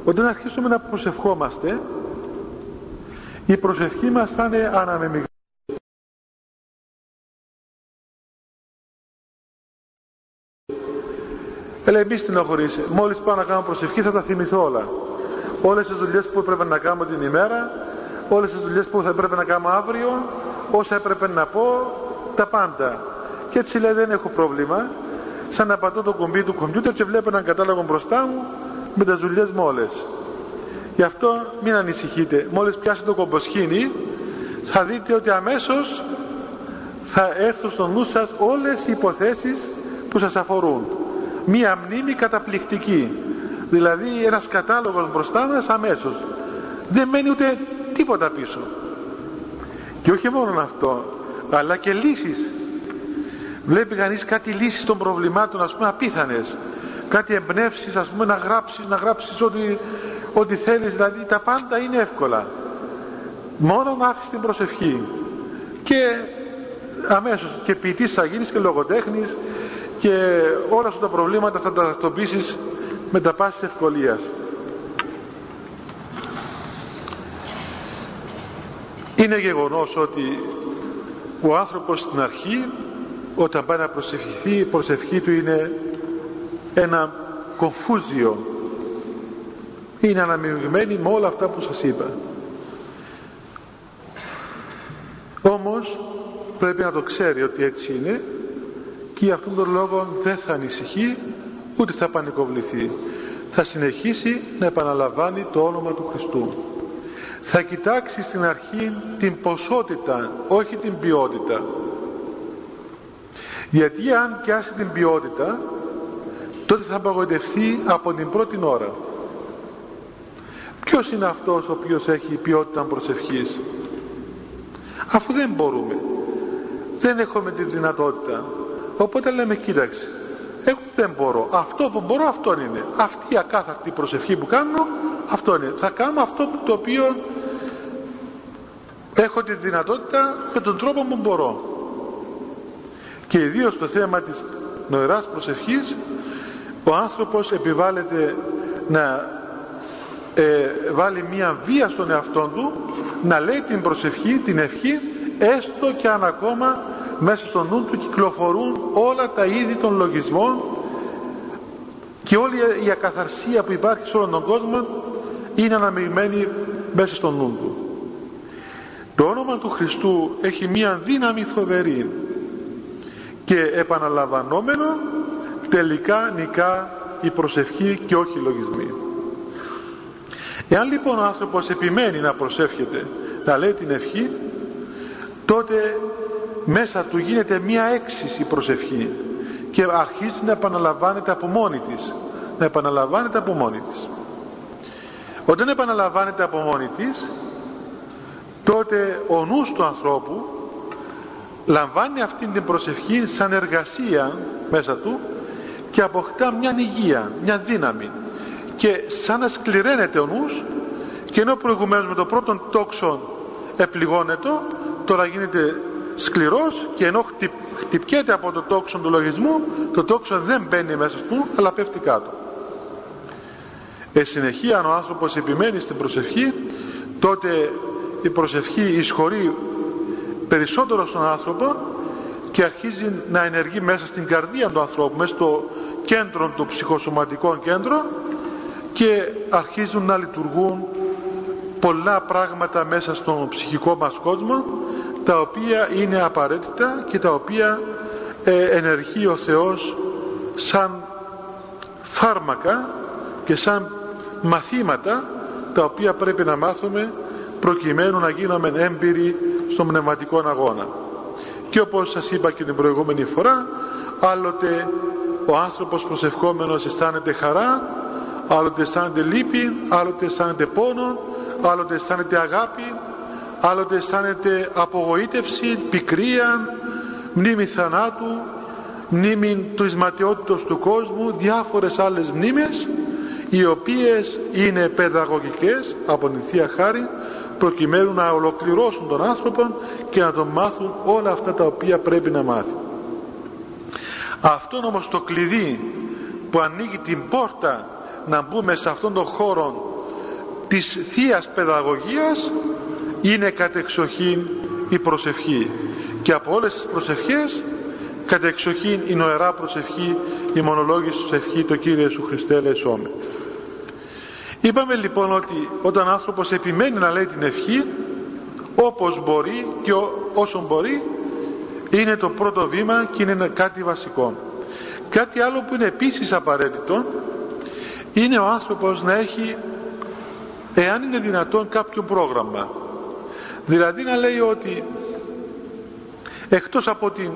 όταν αρχίσουμε να προσευχόμαστε η προσευχή μας θα είναι αναμεμειγμένη Έλα μη στενοχωρήσει. Μόλις πάω να κάνω προσευχή θα τα θυμηθώ όλα. Όλες τις δουλειές που έπρεπε να κάνω την ημέρα, όλες τις δουλειές που θα έπρεπε να κάνω αύριο, όσα έπρεπε να πω, τα πάντα. Και έτσι λέει δεν έχω πρόβλημα. Σαν να πατώ το κουμπί του κομπιούτερ και βλέπω έναν κατάλογο μπροστά μου με τις δουλειές μου όλες. Γι' αυτό μην ανησυχείτε. Μόλις πιάσετε το κομποσχήνι θα δείτε ότι αμέσως θα έρθουν στο νου σας όλες οι υποθέσεις που σας αφορούν μία μνήμη καταπληκτική δηλαδή ένας κατάλογος μπροστά μας αμέσως. Δεν μένει ούτε τίποτα πίσω. Και όχι μόνο αυτό αλλά και λύσεις. Βλέπει κανείς κάτι λύσεις των προβλημάτων ας πούμε απίθανες. Κάτι εμπνεύσεις ας πούμε να γράψεις να γράψεις ό,τι, ό,τι θέλεις. Δηλαδή τα πάντα είναι εύκολα. Μόνο να άφεις την προσευχή. Και αμέσως και ποιητής θα γίνεις και λογοτέχνης και όλα σου τα προβλήματα θα τα τακτοποιήσεις με τα πάσης ευκολίας. Είναι γεγονός ότι ο άνθρωπος στην αρχή όταν πάει να προσευχηθεί η προσευχή του είναι ένα κομφούζιο είναι αναμειγμένη με όλα αυτά που σας είπα όμως πρέπει να το ξέρει ότι έτσι είναι και για αυτόν τον λόγο δεν θα ανησυχεί ούτε θα πανικοβληθεί θα συνεχίσει να επαναλαμβάνει το όνομα του Χριστού. Θα κοιτάξει στην αρχή την ποσότητα όχι την ποιότητα. Γιατί αν πιάσει την ποιότητα τότε θα απαγοητευτεί από την πρώτη ώρα. Ποιος είναι αυτός ο οποίος έχει ποιότητα προσευχής; Αφού δεν μπορούμε δεν έχουμε τη δυνατότητα. Οπότε λέμε κοίταξε, εγώ δεν μπορώ. Αυτό που μπορώ αυτό είναι. Αυτή η ακάθαρτη προσευχή που κάνω, αυτό είναι. Θα κάνω αυτό το οποίο έχω τη δυνατότητα με τον τρόπο που μπορώ. Και ιδίως το θέμα της νοεράς προσευχής, ο άνθρωπος επιβάλλεται να ε, βάλει μία βία στον εαυτό του να λέει την προσευχή, την ευχή έστω και αν ακόμα μέσα στο νου του κυκλοφορούν όλα τα είδη των λογισμών και όλη η ακαθαρσία που υπάρχει σε όλον τον κόσμο είναι αναμειγμένη μέσα στο νου του. Το όνομα του Χριστού έχει μία δύναμη φοβερή και επαναλαμβανόμενο τελικά νικά η προσευχή και όχι οι λογισμοί. Εάν λοιπόν ο άνθρωπος επιμένει να προσεύχεται, να λέει την ευχή, τότε μέσα του γίνεται μία έξιση προσευχή και αρχίζει να επαναλαμβάνεται από μόνη της. Να επαναλαμβάνεται από μόνη της. Όταν επαναλαμβάνεται από μόνη της τότε ο νους του ανθρώπου λαμβάνει αυτή την προσευχή σαν εργασία μέσα του και αποκτά μια υγεία, μια δύναμη. Και σαν να σκληραίνεται ο νους και ενώ προηγουμένως με το πρώτο τόξο επληγώνεται τώρα γίνεται σκληρός και ενώ χτυπιέται από το τόξο του λογισμού το τόξο δεν μπαίνει μέσα του αλλά πέφτει κάτω. Ε, συνεχεία αν ο άνθρωπος επιμένει στην προσευχή τότε η προσευχή εισχωρεί περισσότερο στον άνθρωπο και αρχίζει να ενεργεί μέσα στην καρδία του ανθρώπου μέσα στο κέντρο του ψυχοσωματικών κέντρων και αρχίζουν να λειτουργούν πολλά πράγματα μέσα στον ψυχικό μας κόσμο τα οποία είναι απαραίτητα και τα οποία ε, ενεργεί ο Θεός σαν φάρμακα και σαν μαθήματα τα οποία πρέπει να μάθουμε προκειμένου να γίνουμε έμπειροι στον πνευματικό αγώνα. Και όπως σας είπα και την προηγούμενη φορά άλλοτε ο άνθρωπος προσευχόμενος αισθάνεται χαρά άλλοτε αισθάνεται λύπη άλλοτε αισθάνεται πόνο άλλοτε αισθάνεται αγάπη άλλοτε αισθάνεται απογοήτευση, πικρία μνήμη θανάτου μνήμη του ισματιότητος του κόσμου διάφορες άλλες μνήμες οι οποίες είναι παιδαγωγικές από την Θεία Χάρη προκειμένου να ολοκληρώσουν τον άνθρωπο και να τον μάθουν όλα αυτά τα οποία πρέπει να μάθει. Αυτό όμως το κλειδί που ανοίγει την πόρτα να μπούμε σε αυτόν τον χώρο της Θείας Παιδαγωγίας είναι κατεξοχήν η προσευχή. Και από όλες τις προσευχές κατεξοχήν η νοερά προσευχή η μονολόγηση προσευχή το Κύριε Σου Χριστέ λεσόμε είπαμε λοιπόν ότι όταν άνθρωπος επιμένει να λέει την ευχή όπως μπορεί και όσο μπορεί είναι το πρώτο βήμα και είναι κάτι βασικό. Κάτι άλλο που είναι επίσης απαραίτητο είναι ο άνθρωπος να έχει εάν είναι δυνατόν κάποιο πρόγραμμα δηλαδή να λέει ότι εκτός από την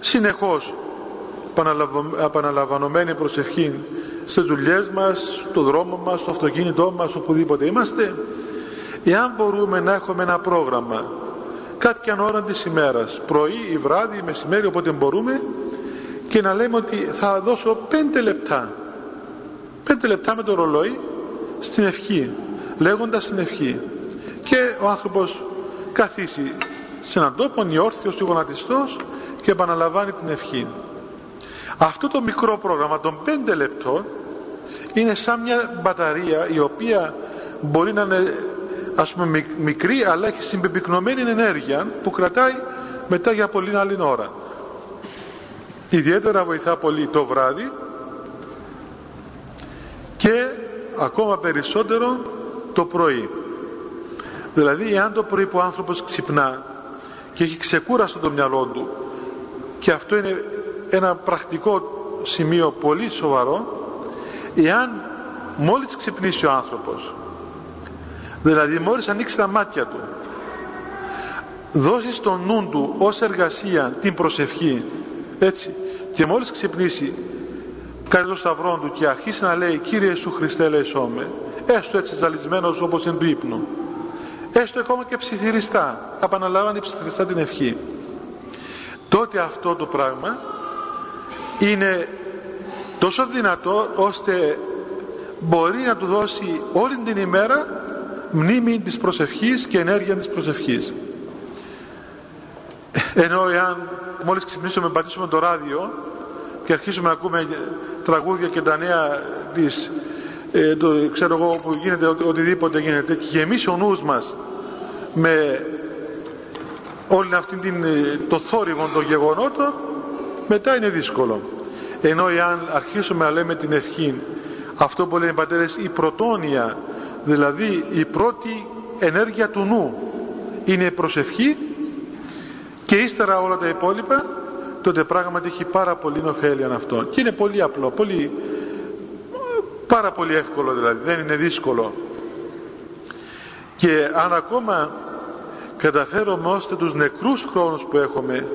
συνεχώς επαναλαμβανωμένη προσευχή στις δουλειές μας, στο δρόμο μας, στο αυτοκίνητό μας, οπουδήποτε είμαστε εάν μπορούμε να έχουμε ένα πρόγραμμα κάποια ώρα της ημέρας πρωί ή βράδυ ή μεσημέρι όποτε μπορούμε και να λέμε ότι θα δώσω πέντε λεπτά πέντε λεπτά με το ρολόι στην ευχή λέγοντας την ευχή και ο άνθρωπος καθίσει σε έναν τόπο νιόρθιος ή γονατιστός και επαναλαμβάνει την ευχή αυτό το μικρό πρόγραμμα των πέντε λεπτών είναι σαν μια μπαταρία η οποία μπορεί να είναι ας πούμε μικρή αλλά έχει συμπεπυκνωμένη ενέργεια που κρατάει μετά για πολύ άλλη ώρα. Ιδιαίτερα βοηθά πολύ το βράδυ και ακόμα περισσότερο το πρωί δηλαδή εάν το πρωί που ο άνθρωπος ξυπνά και έχει ξεκούραστο το μυαλό του και αυτό είναι ένα πρακτικό σημείο πολύ σοβαρό εάν μόλις ξυπνήσει ο άνθρωπος δηλαδή μόλις ανοίξει τα μάτια του δώσει στον νου του ως εργασία την προσευχή έτσι και μόλις ξυπνήσει κάνει το σταυρό του και αρχίσει να λέει Κύριε Ιησού Χριστέ με έστω έτσι ζαλισμένος όπως είναι του ύπνου έστω ακόμα και ψιθυριστά. Επαναλάβανε ψιθυριστά την ευχή. Τότε αυτό το πράγμα είναι τόσο δυνατό ώστε μπορεί να του δώσει όλη την ημέρα μνήμη της προσευχής και ενέργεια της προσευχής. Ενώ εάν μόλις ξυπνήσουμε πατήσουμε το ράδιο και αρχίσουμε να ακούμε τραγούδια και τα νέα της ε, το, ξέρω εγώ που γίνεται οτιδήποτε γίνεται και γεμίσει ο νους μας με όλη αυτή την, ε, το θόρυβο των γεγονότων μετά είναι δύσκολο. Ενώ εάν αρχίσουμε να λέμε την ευχή αυτό που λένε οι πατέρες η πρωτόνια δηλαδή η πρώτη ενέργεια του νου είναι η προσευχή και ύστερα όλα τα υπόλοιπα τότε πράγματι έχει πάρα πολύ ωφέλεια αυτό. Και είναι πολύ απλό πολύ, πάρα πολύ εύκολο δηλαδή δεν είναι δύσκολο. Και αν ακόμα καταφέρουμε ώστε τους νεκρούς χρόνους που έχουμε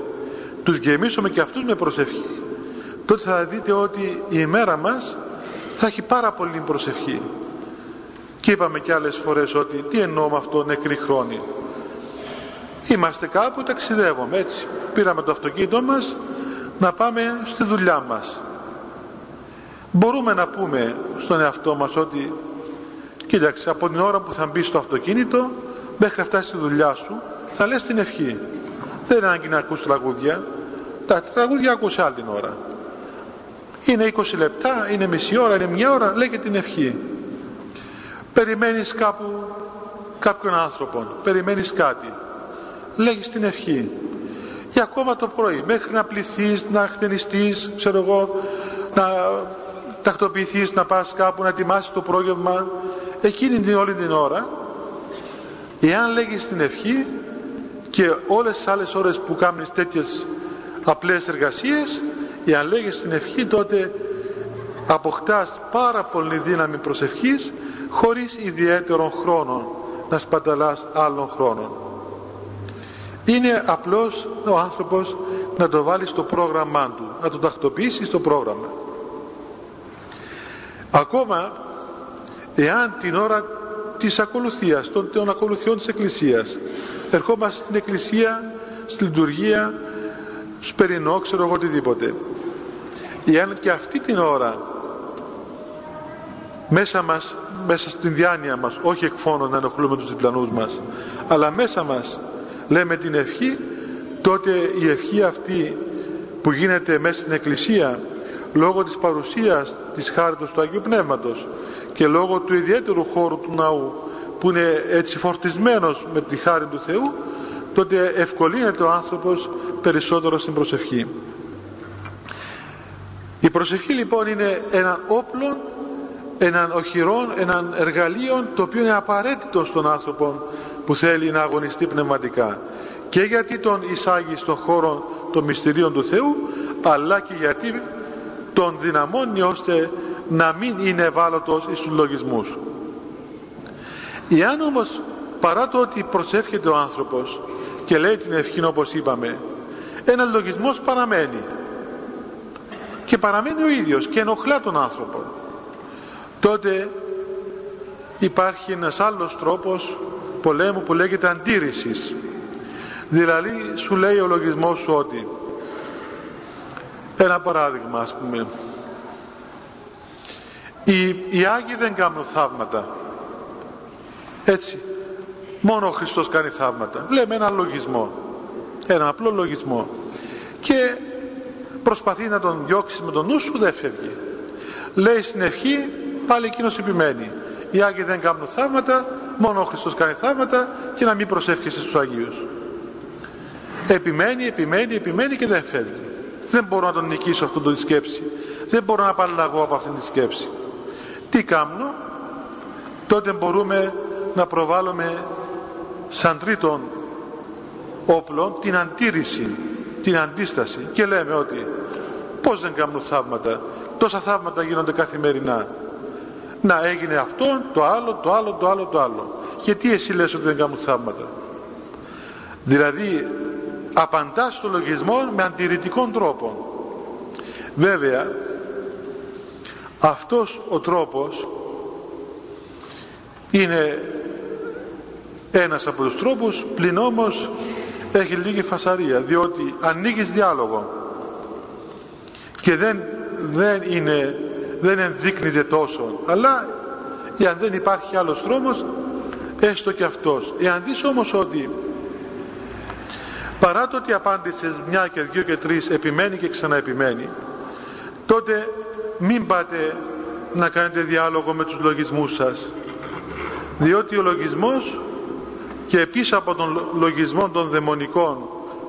τους γεμίσουμε και αυτούς με προσευχή τότε θα δείτε ότι η ημέρα μας θα έχει πάρα πολύ προσευχή. Και είπαμε και άλλες φορές ότι τι εννοώ με αυτό νεκρή χρόνη είμαστε κάπου ταξιδεύουμε έτσι. Πήραμε το αυτοκίνητό μας να πάμε στη δουλειά μας μπορούμε να πούμε στον εαυτό μας ότι κοίταξε από την ώρα που θα μπεις στο αυτοκίνητο μέχρι να φτάσεις στη δουλειά σου θα λες την ευχή. Δεν είναι ανάγκη να ακούς τραγούδια. Τα τραγούδια ακούς άλλη την ώρα. Είναι 20 λεπτά, είναι μισή ώρα, είναι μια ώρα λέγε την ευχή. Περιμένεις κάπου κάποιον άνθρωπο περιμένεις κάτι. Λέγεις την ευχή. Ή ακόμα το πρωί μέχρι να πληθείς, να χτενιστείς ξέρω εγώ να τακτοποιηθείς να πας κάπου να ετοιμάσεις το πρόγευμα εκείνη την όλη την ώρα εάν λέγεις την ευχή και όλες τις άλλες ώρες που κάνεις τέτοιες απλές εργασίες εάν λέγεις την ευχή τότε αποκτάς πάρα πολύ δύναμη προσευχής χωρίς ιδιαίτερον χρόνο να σπαταλάς άλλων χρόνων. Είναι απλώς ο άνθρωπος να το βάλει στο πρόγραμμά του να το τακτοποιήσει στο πρόγραμμα ακόμα εάν την ώρα της ακολουθίας των, των ακολουθιών της Εκκλησίας ερχόμαστε στην Εκκλησία στη λειτουργία σπερινό ξέρω εγώ οτιδήποτε εάν και αυτή την ώρα μέσα μας μέσα στην διάνοια μας όχι εκφόνο να ενοχλούμε τους διπλανούς μας αλλά μέσα μας λέμε την ευχή τότε η ευχή αυτή που γίνεται μέσα στην Εκκλησία λόγω της παρουσίας της χάριτος του Αγίου Πνεύματος και λόγω του ιδιαίτερου χώρου του ναού που είναι έτσι φορτισμένος με τη χάρη του Θεού τότε ευκολύνεται ο άνθρωπος περισσότερο στην προσευχή. Η προσευχή λοιπόν είναι ένα όπλο έναν οχυρόν, έναν εργαλείο το οποίο είναι απαραίτητο στον άνθρωπο που θέλει να αγωνιστεί πνευματικά. Και γιατί τον εισάγει στον χώρο των μυστηρίων του Θεού αλλά και γιατί τον δυναμώνει ώστε να μην είναι ευάλωτος εις τους λογισμούς. Εάν όμως παρά το ότι προσεύχεται ο άνθρωπος και λέει την ευχή όπως είπαμε ένας λογισμός παραμένει και παραμένει ο ίδιος και ενοχλά τον άνθρωπο τότε υπάρχει ένας άλλος τρόπος πολέμου που λέγεται αντίρρησης. Δηλαδή σου λέει ο λογισμός σου ότι ένα παράδειγμα ας πούμε. Οι, οι Άγιοι δεν κάνουν θαύματα. Έτσι. Μόνο ο Χριστός κάνει θαύματα. Λέμε ένα λογισμό. Ένα απλό λογισμό. Και προσπαθεί να τον διώξει με τον νου σου δεν φεύγει. Λέει στην ευχή πάλι εκείνος επιμένει. Οι Άγιοι δεν κάνουν θαύματα μόνο ο Χριστός κάνει θαύματα και να μην προσεύχεσαι στους Αγίους. Επιμένει, επιμένει, επιμένει και δεν φεύγει δεν μπορώ να τον νικήσω αυτόν τον σκέψη δεν μπορώ να απαλλαγώ από αυτήν τη σκέψη τι κάνω τότε μπορούμε να προβάλλουμε σαν τρίτον όπλο την αντίρρηση την αντίσταση και λέμε ότι πως δεν κάνουν θαύματα τόσα θαύματα γίνονται καθημερινά να έγινε αυτό, το άλλο, το άλλο, το άλλο, το άλλο. Γιατί εσύ λες ότι δεν κάνουν θαύματα; Δηλαδή απαντάς στο λογισμό με αντιρρητικών τρόπων. Βέβαια αυτός ο τρόπος είναι ένας από τους τρόπους πλην όμως έχει λίγη φασαρία διότι ανοίγεις διάλογο και δεν, δεν είναι δεν ενδείκνυται τόσο αλλά εάν δεν υπάρχει άλλος δρόμος έστω και αυτός εάν δεις όμως ότι παρά το ότι απάντησες μια και δύο και τρεις επιμένει και ξαναεπιμένει τότε μην πάτε να κάνετε διάλογο με τους λογισμούς σας. Διότι ο λογισμός και πίσω από τον λογισμό των δαιμονικών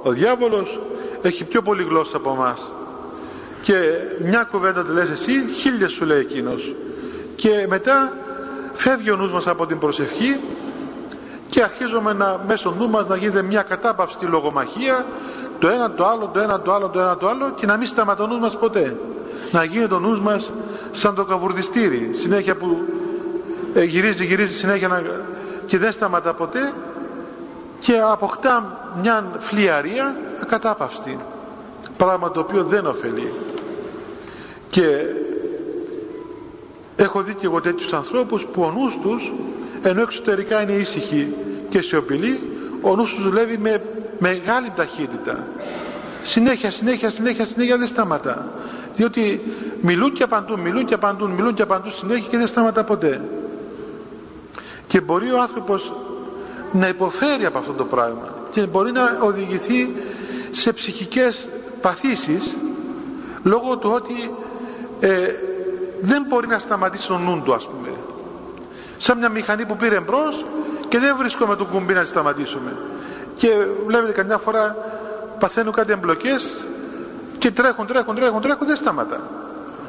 ο διάβολος έχει πιο πολύ γλώσσα από εμάς. Και μια κουβέντα τη λες εσύ χίλιες σου λέει εκείνος. Και μετά φεύγει ο νους μας από την προσευχή και αρχίζουμε να, μέσω νου μας να γίνεται μια κατάπαυστη λογομαχία το ένα το άλλο, το ένα το άλλο, το ένα το άλλο και να μην σταματά ο νους μας ποτέ. Να γίνει το νους μας σαν το καβουρδιστήρι. Συνέχεια που ε, γυρίζει γυρίζει συνέχεια να... και δεν σταματά ποτέ και αποκτά μια φλιαρία ακατάπαυστη. Πράγμα το οποίο δεν ωφελεί. Και έχω δει και εγώ τέτοιους ανθρώπους που ο νους τους ενώ εξωτερικά είναι ήσυχοι και σιωπηλοί ο νους τους δουλεύει με μεγάλη ταχύτητα. Συνέχεια, συνέχεια, συνέχεια, συνέχεια δεν σταματά. Διότι μιλούν και απαντούν, μιλούν και απαντούν, μιλούν και απαντούν συνέχεια και δεν σταματά ποτέ. Και μπορεί ο άνθρωπος να υποφέρει από αυτό το πράγμα και μπορεί να οδηγηθεί σε ψυχικές παθήσεις λόγω του ότι ε, δεν μπορεί να σταματήσει τον νους του ας πούμε. Σαν μια μηχανή που πήρε μπρος και δεν βρίσκομαι το κουμπί να τη σταματήσουμε και βλέπετε καμιά φορά παθαίνουν κάτι εμπλοκές και τρέχουν, τρέχουν, τρέχουν, τρέχουν, δεν σταματά.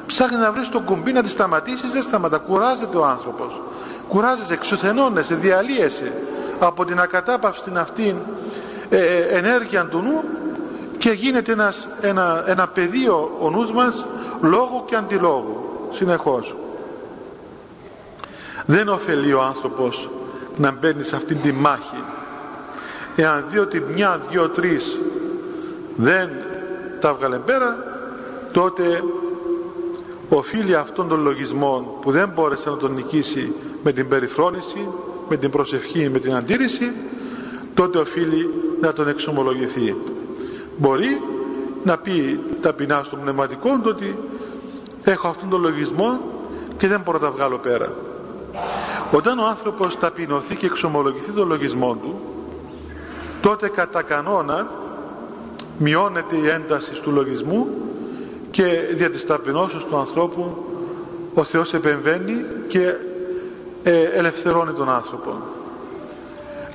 Ψάχνει να βρεις το κουμπί να τη σταματήσεις, δεν σταματά. Κουράζεται ο άνθρωπος. Κουράζεσαι, εξουθενώνεσαι, διαλύεσαι από την ακατάπαυστη αυτή ε, ε, ενέργεια του νου και γίνεται ένας, ένα, ένα πεδίο ο νους μας λόγου και αντιλόγου συνεχώς δεν ωφελεί ο άνθρωπος να μπαίνεις σε αυτήν τη μάχη. Εάν δει ότι μια, δυο, τρεις δεν τα βγάλε πέρα τότε οφείλει αυτόν τον λογισμό που δεν μπόρεσε να τον νικήσει με την περιφρόνηση με την προσευχή, με την αντίρρηση τότε οφείλει να τον εξομολογηθεί. Μπορεί να πει ταπεινά στο πνευματικό ότι έχω αυτόν τον λογισμό και δεν μπορώ να τα βγάλω πέρα όταν ο άνθρωπος ταπεινωθεί και εξομολογηθεί τον λογισμό του τότε κατά κανόνα μειώνεται η ένταση του λογισμού και δια της ταπεινώσεως του ανθρώπου ο Θεός επεμβαίνει και ε, ελευθερώνει τον άνθρωπο.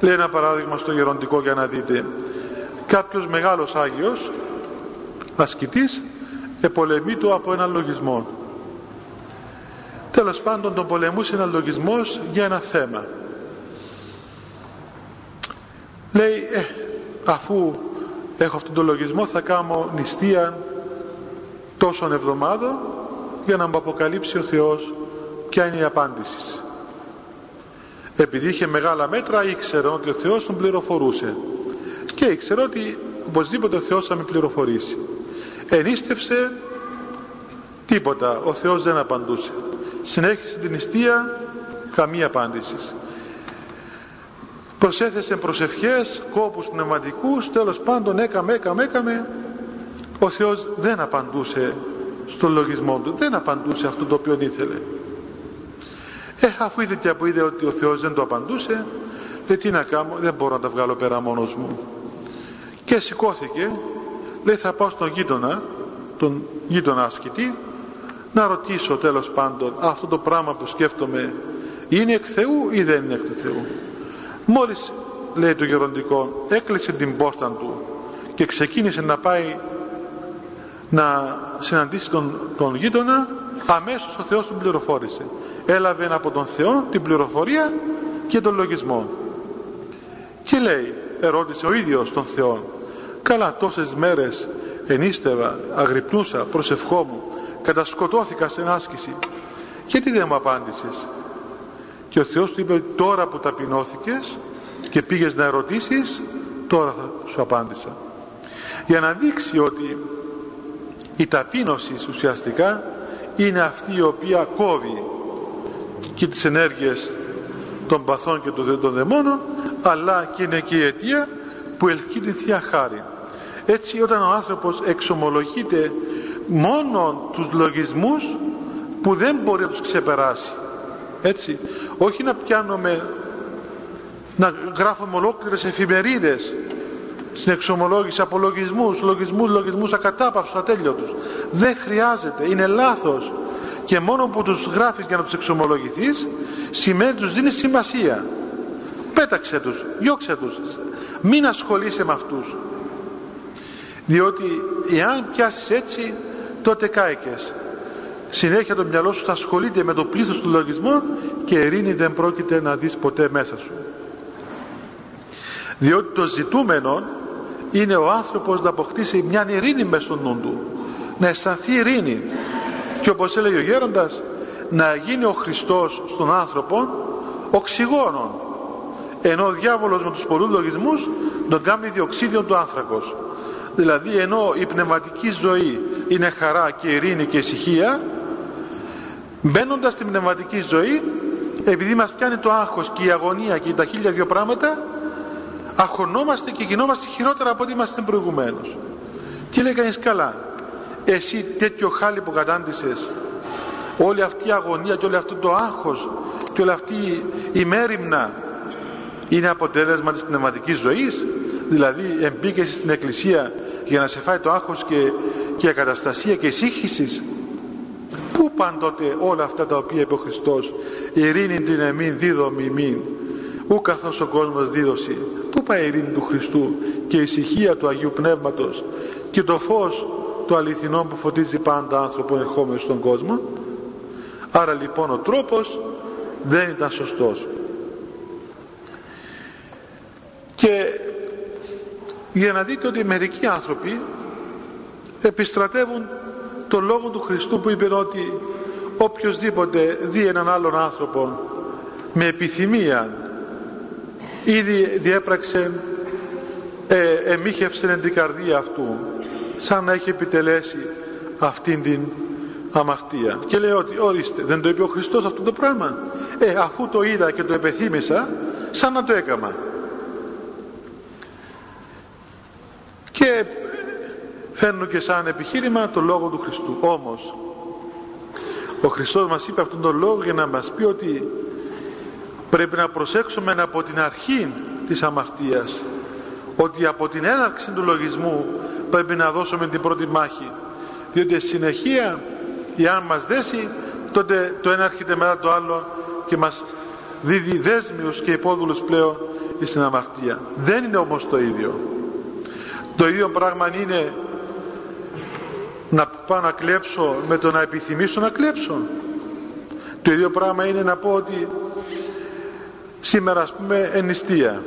Λέει ένα παράδειγμα στο γεροντικό για να δείτε. Κάποιος μεγάλος Άγιος ασκητής επολεμεί το από έναν λογισμό τέλος πάντων τον πολεμούσε ένας λογισμός για ένα θέμα. Λέει ε, αφού έχω αυτόν τον λογισμό θα κάνω νηστεία τόσων εβδομάδων για να μου αποκαλύψει ο Θεός ποια είναι η απάντηση επειδή είχε μεγάλα μέτρα ήξερε ότι ο Θεός τον πληροφορούσε και ήξερε ότι οπωσδήποτε ο Θεός θα με πληροφορήσει. Ενίστευσε τίποτα ο Θεός δεν απαντούσε συνέχισε την νηστεία καμία απάντηση. Προσέθεσε προσευχές κόπους πνευματικούς τέλος πάντων έκαμε έκαμε έκαμε. Ο Θεός δεν απαντούσε στον λογισμό του δεν απαντούσε αυτό το οποίο ήθελε. Ε, αφού είδε και από είδε ότι ο Θεός δεν το απαντούσε λέει τι να κάνω δεν μπορώ να τα βγάλω πέρα μόνος μου και σηκώθηκε λέει θα πάω στον γείτονα τον γείτονα ασκητή να ρωτήσω τέλος πάντων αυτό το πράγμα που σκέφτομαι είναι εκ Θεού ή δεν είναι εκ του Θεού; Μόλις λέει το γεροντικό έκλεισε την πόρτα του και ξεκίνησε να πάει να συναντήσει τον, τον γείτονα αμέσως ο Θεός τον πληροφόρησε. Έλαβε από τον Θεό την πληροφορία και τον λογισμό. Και λέει ερώτησε ο ίδιος τον Θεό καλά τόσες μέρες ενίστευα, αγρυπνούσα, προσευχόμουν κατασκοτώθηκα στην άσκηση. Γιατί δεν μου απάντησες; Και ο Θεός του είπε τώρα που ταπεινώθηκες και πήγες να ερωτήσεις τώρα θα σου απάντησα για να δείξει ότι η ταπείνωση ουσιαστικά είναι αυτή η οποία κόβει και τις ενέργειες των παθών και των δαιμόνων αλλά και είναι και η αιτία που ελκύει τη Θεία Χάρη έτσι όταν ο άνθρωπος εξομολογείται μόνο τους λογισμούς που δεν μπορεί να τους ξεπεράσει έτσι όχι να πιάνουμε να γράφουμε ολόκληρες εφημερίδες στην εξομολόγηση από λογισμούς, λογισμούς, λογισμούς ακατάπαυστους, ατέλειωτους. Δεν χρειάζεται, είναι λάθος. Και μόνο που τους γράφεις για να τους εξομολογηθείς, σημαίνει τους δίνεις σημασία. Πέταξε τους, διώξε τους. Μην ασχολείσαι με αυτούς. Διότι εάν πιάσεις έτσι, τότε κάηκες. Συνέχεια το μυαλό σου θα ασχολείται με το πλήθος του λογισμών και ειρήνη δεν πρόκειται να δεις ποτέ μέσα σου. Διότι το ζητούμενο είναι ο άνθρωπος να αποκτήσει μια ειρήνη μέσα στο νου του να αισθανθεί ειρήνη και όπως έλεγε ο γέροντας να γίνει ο Χριστός στον άνθρωπο οξυγόνων ενώ ο διάβολος με τους πολλούς λογισμούς τον κάνει διοξίδιο του άνθρακος δηλαδή ενώ η πνευματική ζωή είναι χαρά και ειρήνη και ησυχία μπαίνοντας στην πνευματική ζωή επειδή μας πιάνει το άγχος και η αγωνία και τα χίλια δυο πράγματα αγχωνόμαστε και γινόμαστε χειρότερα από ό,τι είμαστε προηγουμένως. Και λέει κανείς καλά; Εσύ τέτοιο χάλι που κατάντησες όλη αυτή η αγωνία και όλο αυτό το άγχος και όλη αυτή η μέρημνα είναι αποτέλεσμα της πνευματικής ζωής; Δηλαδή εμπήκεσαι στην εκκλησία για να σε φάει το άγχος και, και η ακαταστασία και η σύγχυσης. Πού πάνε τότε όλα αυτά τα οποία είπε ο Χριστός η ειρήνη την εμήν δίδομη μην ου καθώς ο κόσμος δίδωση πού πάει η ειρήνη του Χριστού και η ησυχία του Αγίου Πνεύματος και το φως του αληθινό που φωτίζει πάντα άνθρωπο ερχόμενο στον κόσμο. Άρα λοιπόν ο τρόπος δεν ήταν σωστός. Και για να δείτε ότι μερικοί άνθρωποι επιστρατεύουν τον λόγο του Χριστού που είπε ότι οποιοδήποτε δει έναν άλλον άνθρωπο με επιθυμία ήδη διέπραξε ε, εμίχευσε την καρδία αυτού σαν να έχει επιτελέσει αυτήν την αμαρτία και λέει ότι ορίστε δεν το είπε ο Χριστός αυτό το πράγμα. Ε αφού το είδα και το επεθύμησα σαν να το έκαμα και φέρνω και σαν επιχείρημα το λόγο του Χριστού. Όμως ο Χριστός μας είπε αυτόν τον λόγο για να μας πει ότι πρέπει να προσέξουμε από την αρχή της αμαρτίας ότι από την έναρξη του λογισμού πρέπει να δώσουμε την πρώτη μάχη. Διότι συνεχεία εάν μας δέσει τότε το ένα έρχεται μετά το άλλο και μας δίδει δέσμιους και υπόδουλους πλέον στην αμαρτία. Δεν είναι όμως το ίδιο το ίδιο πράγμα είναι να πάω να κλέψω με το να επιθυμήσω να κλέψω. Το ίδιο πράγμα είναι να πω ότι σήμερα ας πούμε ενιστία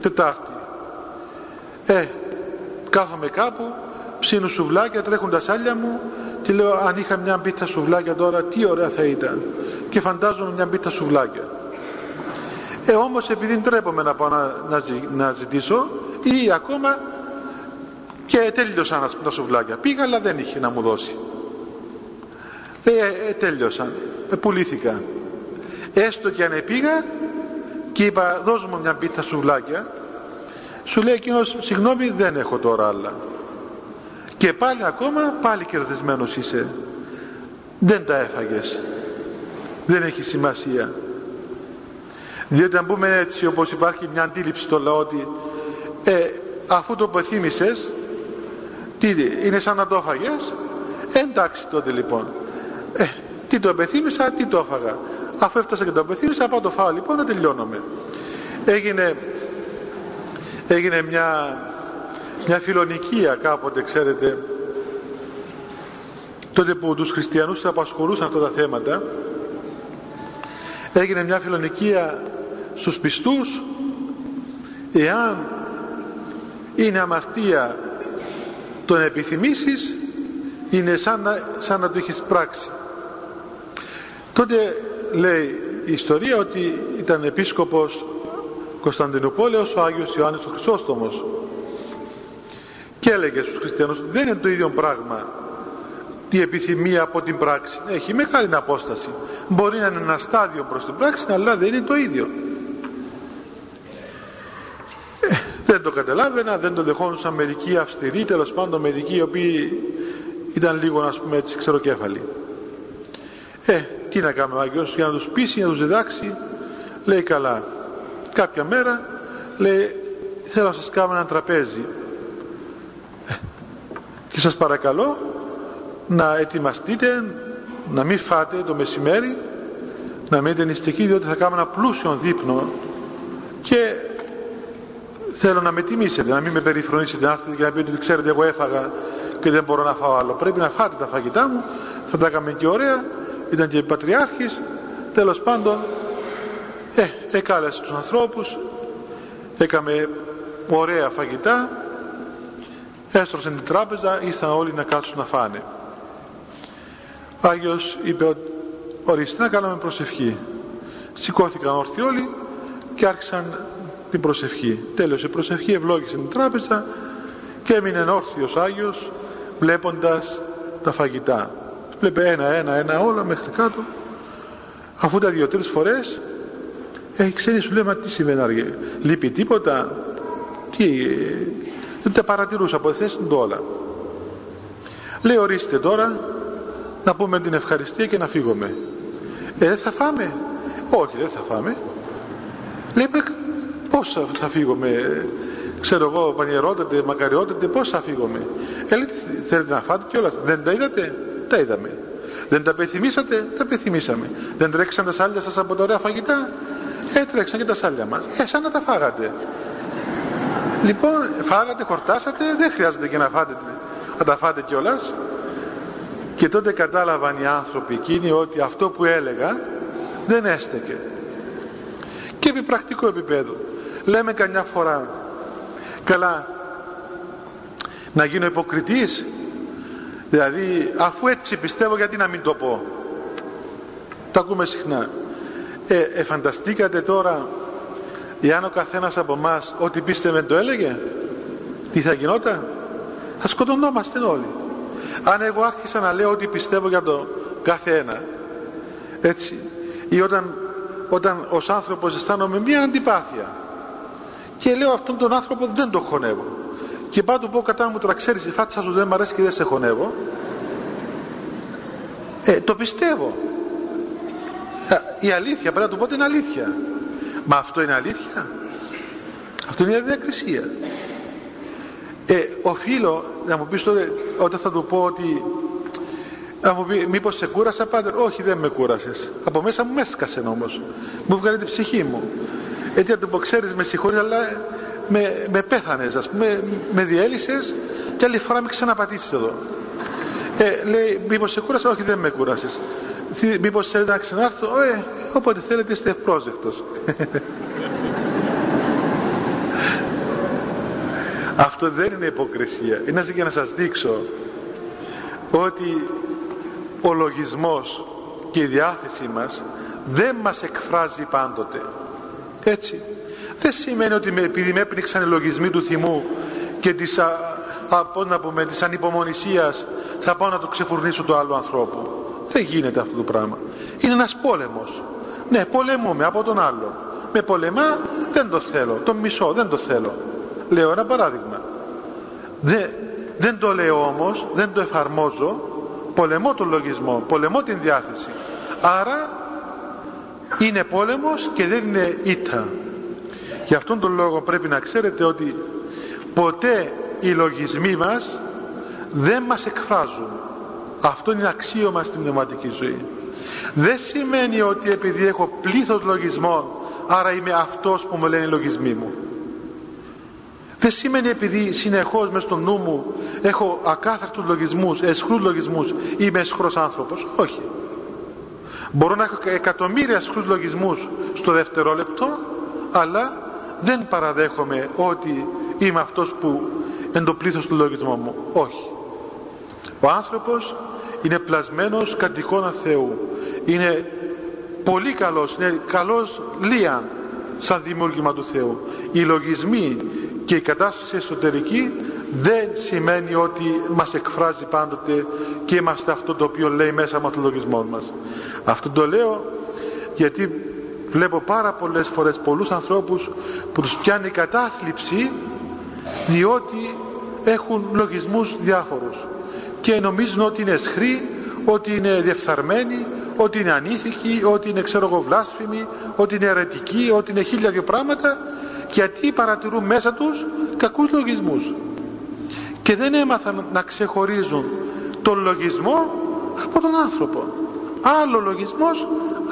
Τετάρτη. Ε κάθομαι κάπου ψήνω σουβλάκια τρέχουν τα σάλια μου και λέω αν είχα μια μπίτα σουβλάκια τώρα τι ωραία θα ήταν και φαντάζομαι μια μπίτα σουβλάκια. Ε όμως επειδή τρέπομαι να πάω να, να, να ζητήσω ή ακόμα και τέλειωσαν τα σουβλάκια πήγα αλλά δεν είχε να μου δώσει. Ε, ε, τέλειωσαν. Ε, πουλήθηκα. Έστω και αν πήγα και είπα δώσ' μου μια πίτα σουβλάκια σου λέει εκείνος συγγνώμη δεν έχω τώρα άλλα και πάλι ακόμα πάλι κερδισμένος είσαι. Δεν τα έφαγες. Δεν έχει σημασία. Διότι αν πούμε έτσι όπως υπάρχει μια αντίληψη στο λαό ότι ε, αφού το ποθήμησες τι είναι σαν να το έφαγες; Ε, εντάξει τότε λοιπόν. Ε, τι το επεθύμησα τι το έφαγα. Αφού έφτασα και το επεθύμησα πάω το φάω λοιπόν να τελειώνομαι. Έγινε έγινε μια μια φιλονικία κάποτε ξέρετε. Τότε που τους χριστιανούς απασχολούσαν αυτά τα θέματα έγινε μια φιλονικία στους πιστούς εάν είναι αμαρτία τον επιθυμήσεις είναι σαν να, σαν να το έχεις πράξει. Τότε λέει η ιστορία ότι ήταν επίσκοπος Κωνσταντινούπολεως ο Άγιος Ιωάννης ο Χρυσόστομος. Και έλεγε στους χριστιανούς δεν είναι το ίδιο πράγμα η επιθυμία από την πράξη έχει μεγάλη απόσταση. Μπορεί να είναι ένα στάδιο προς την πράξη αλλά δεν είναι το ίδιο ε, δεν το καταλάβαινα δεν το δεχόντουσαν μερικοί αυστηροί τέλος πάντων μερικοί οι οποίοι ήταν λίγο να πούμε έτσι ξεροκέφαλοι. Ε τι να κάνουμε ο Άγιος για να τους πείσει να τους διδάξει λέει καλά κάποια μέρα λέει θέλω να σας κάνω ένα τραπέζι και σας παρακαλώ να ετοιμαστείτε να μην φάτε το μεσημέρι να μείνετε νηστικοί διότι θα κάνω ένα πλούσιο δείπνο και θέλω να με τιμήσετε να μην με περιφρονήσετε. Να έρθετε και να πείτε ότι ξέρετε εγώ έφαγα και δεν μπορώ να φάω άλλο. Πρέπει να φάτε τα φαγητά μου θα τα έκαμε και ωραία. Ήταν και πατριάρχης. Τέλος πάντων ε, εκάλεσε τους ανθρώπους έκαμε ωραία φαγητά έστρωσαν την τράπεζα ήρθαν όλοι να κάτσουν να φάνε. Ο Άγιος είπε ορίστε να κάνουμε προσευχή. Σηκώθηκαν όρθιοι όλοι και άρχισαν την προσευχή. Τέλος η προσευχή ευλόγησε την τράπεζα και έμεινε όρθιος Άγιος βλέποντας τα φαγητά. Βλέπε ένα ένα ένα όλα μέχρι κάτω. Αφού τα δύο-τρεις φορές ε, ξέρει σου λέει μα τι συμβαίνει αργέ λείπει τίποτα; Τι δεν τα παρατηρούσα από θέση του όλα λέει ορίστε τώρα να πούμε την ευχαριστία και να φύγουμε ε δεν θα φάμε όχι δεν θα φάμε λέει πώς θα φύγουμε; Ξέρω εγώ πανιερότατε, μακαριότατε πώς θα φύγουμε; Ε, λέει, θέλετε να φάτε κιόλας; Δεν τα είδατε, τα είδαμε. Δεν τα πεθυμίσατε, τα πεθυμίσαμε. Δεν τρέξαν τα σάλια σας από τα ωραία φαγητά; Ε, τρέξαν και τα σάλια μας. Ε, σαν να τα φάγατε. Λοιπόν φάγατε, χορτάσατε δεν χρειάζεται και να, φάτε, να τα φάτε κιόλας. και τότε κατάλαβαν οι άνθρωποι εκείνοι ότι αυτό που έλεγα δεν έστεκε. Και επί πρακτικό επίπεδο λέμε καμιά φορά. Καλά να γίνω υποκριτής. Δηλαδή αφού έτσι πιστεύω γιατί να μην το πω; Το ακούμε συχνά. Ε, εφανταστήκατε τώρα εάν ο καθένας από εμάς ό,τι πίστευε το έλεγε; Τι θα γινόταν; Θα σκοτωνόμαστε όλοι. Αν εγώ άρχισα να λέω ό,τι πιστεύω για το κάθε ένα έτσι ή όταν, όταν ως άνθρωπος αισθάνομαι μια αντιπάθεια και λέω αυτόν τον άνθρωπο δεν τον χωνεύω και πάω του πω κατά μου τώρα ξέρεις η φάτσα σου δεν μου αρέσει και δεν σε χωνεύω. Ε, το πιστεύω. Ε, η αλήθεια πρέπει να του πω την αλήθεια. Μα αυτό είναι αλήθεια. Αυτό είναι διακρισία. Ε, οφείλω να μου πεις τώρα όταν θα του πω ότι να μου πει μήπως σε κούρασα πάτερ; Όχι δεν με κούρασες. Από μέσα μου με έσκασε όμως. Μου βγάλε την ψυχή μου έτσι να του πω ξέρεις με συγχωρείς αλλά με, με πέθανες ας πούμε με διέλυσες και άλλη φορά με ξαναπατήσεις εδώ. Ε, λέει μήπως σε κούρασα όχι δεν με κούρασες. Μήπως θέλετε να ξανάρθω; Ε, όποτε θέλετε είστε ευπρόσδεκτος. <laughs> Αυτό δεν είναι υποκρισία. Είναι για να σας δείξω ότι ο λογισμός και η διάθεσή μας δεν μας εκφράζει πάντοτε έτσι. Δεν σημαίνει ότι με, επειδή με έπνιξαν οι λογισμοί του θυμού και της, α, α, να πούμε, της ανυπομονησίας θα πάω να το ξεφουρνήσω του άλλου ανθρώπου. Δεν γίνεται αυτό το πράγμα. Είναι ένας πόλεμος. Ναι πολεμούμε από τον άλλο με πολεμά δεν το θέλω. Τον μισό δεν το θέλω. Λέω ένα παράδειγμα. Δεν, δεν το λέω όμως δεν το εφαρμόζω. Πολεμώ τον λογισμό πολεμώ την διάθεση. Άρα είναι πόλεμος και δεν είναι ήττα Γι' αυτόν τον λόγο πρέπει να ξέρετε ότι ποτέ οι λογισμοί μας δεν μας εκφράζουν. Αυτό είναι αξίωμα στην πνευματική ζωή. Δεν σημαίνει ότι επειδή έχω πλήθος λογισμών άρα είμαι αυτός που μου λένε οι λογισμοί μου. Δεν σημαίνει επειδή συνεχώς μες στο νου μου έχω ακάθαρτους λογισμούς, εσχρούς λογισμούς, είμαι εσχρός άνθρωπος. Όχι. Μπορώ να έχω εκατομμύρια εσχρούς λογισμούς στο δευτερόλεπτο, αλλά δεν παραδέχομαι ότι είμαι αυτός που εν το πλήθος του λογισμού μου. Όχι. Ο άνθρωπος είναι πλασμένος κατ' εικόνα Θεού. Είναι πολύ καλός είναι καλός λίαν σαν δημιούργημα του Θεού. Οι λογισμοί και η κατάσταση εσωτερική δεν σημαίνει ότι μας εκφράζει πάντοτε και είμαστε αυτό το οποίο λέει μέσα από τον λογισμό μας. Αυτό το λέω γιατί βλέπω πάρα πολλές φορές πολλούς ανθρώπους που τους πιάνει κατάθλιψη διότι έχουν λογισμούς διάφορους και νομίζουν ότι είναι σχροί, ότι είναι διεφθαρμένοι, ότι είναι ανήθικοι, ότι είναι ξέρω εγώ βλάσφημοι, ότι είναι αιρετικοί, ότι είναι χίλια δύο πράγματα γιατί παρατηρούν μέσα τους κακούς λογισμούς και δεν έμαθαν να ξεχωρίζουν τον λογισμό από τον άνθρωπο. Άλλο λογισμός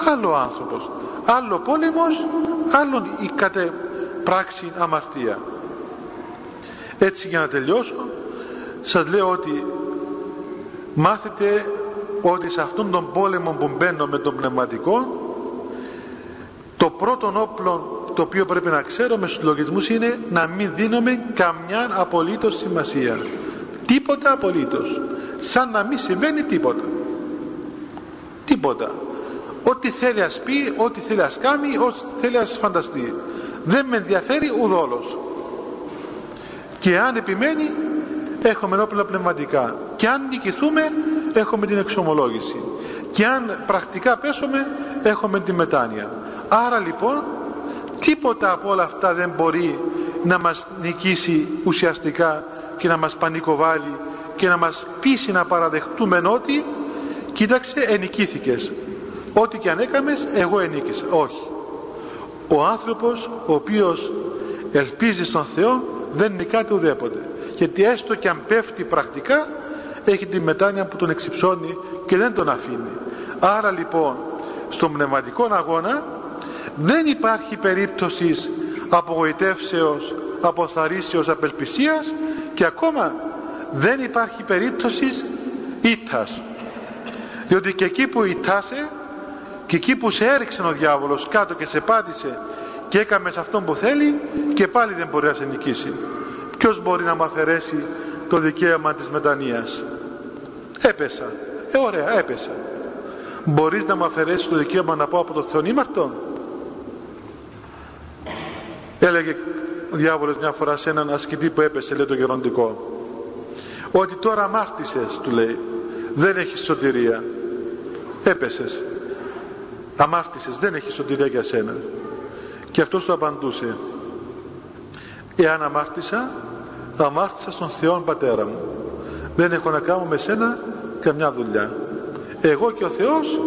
άλλο άνθρωπος. Άλλο πόλεμος άλλο η κατε πράξη αμαρτία. Έτσι για να τελειώσω σας λέω ότι μάθετε ότι σε αυτόν τον πόλεμο που μπαίνω με τον πνευματικό το πρώτο όπλο το οποίο πρέπει να ξέρουμε στους λογισμούς είναι να μην δίνουμε καμιά απολύτως σημασία τίποτα απολύτως σαν να μην συμβαίνει τίποτα τίποτα ό,τι θέλει ας πει, ό,τι θέλει ας κάνει, ό,τι θέλει ας φανταστεί. Δεν με ενδιαφέρει ουδόλως. Και αν επιμένει, έχουμε όπλα πνευματικά. Και αν νικηθούμε, έχουμε την εξομολόγηση. Και αν πρακτικά πέσουμε, έχουμε την μετάνοια. Άρα λοιπόν, τίποτα από όλα αυτά δεν μπορεί να μας νικήσει ουσιαστικά και να μας πανικοβάλει και να μας πείσει να παραδεχτούμε ότι κοίταξε ενικήθηκες. Ό,τι και αν έκαμες εγώ ενίκησα. Όχι. Ο άνθρωπος ο οποίος ελπίζει στον Θεό δεν νικάται ουδέποτε. Γιατί έστω και αν πέφτει πρακτικά έχει τη μετάνοια που τον εξυψώνει και δεν τον αφήνει. Άρα λοιπόν στον πνευματικό αγώνα δεν υπάρχει περίπτωσης απογοητεύσεως αποθαρρήσεως απελπισίας και ακόμα δεν υπάρχει περίπτωσης ήττας. Διότι και εκεί που ηττάσε και εκεί που σε έριξε ο διάβολος κάτω και σε πάτησε και έκαμε σε αυτόν που θέλει και πάλι δεν μπορεί να σε νικήσει. Ποιος μπορεί να μου αφαιρέσει το δικαίωμα της μετανοίας; Έπεσα. Ε ωραία έπεσα. Μπορείς να μου αφαιρέσει το δικαίωμα να πω από το Θεό ήμαρτον; Έλεγε ο διάβολος μια φορά σε έναν ασκητή που έπεσε λέει το γεροντικό. Ότι τώρα αμάρτησες του λέει δεν έχεις σωτηρία έπεσες αμάρτησες δεν έχεις σωτηρία για σένα και αυτός του απαντούσε εάν αμάρτησα αμάρτησα στον Θεό Πατέρα μου. Δεν έχω να κάνω με σένα καμιά δουλειά. Εγώ και ο Θεός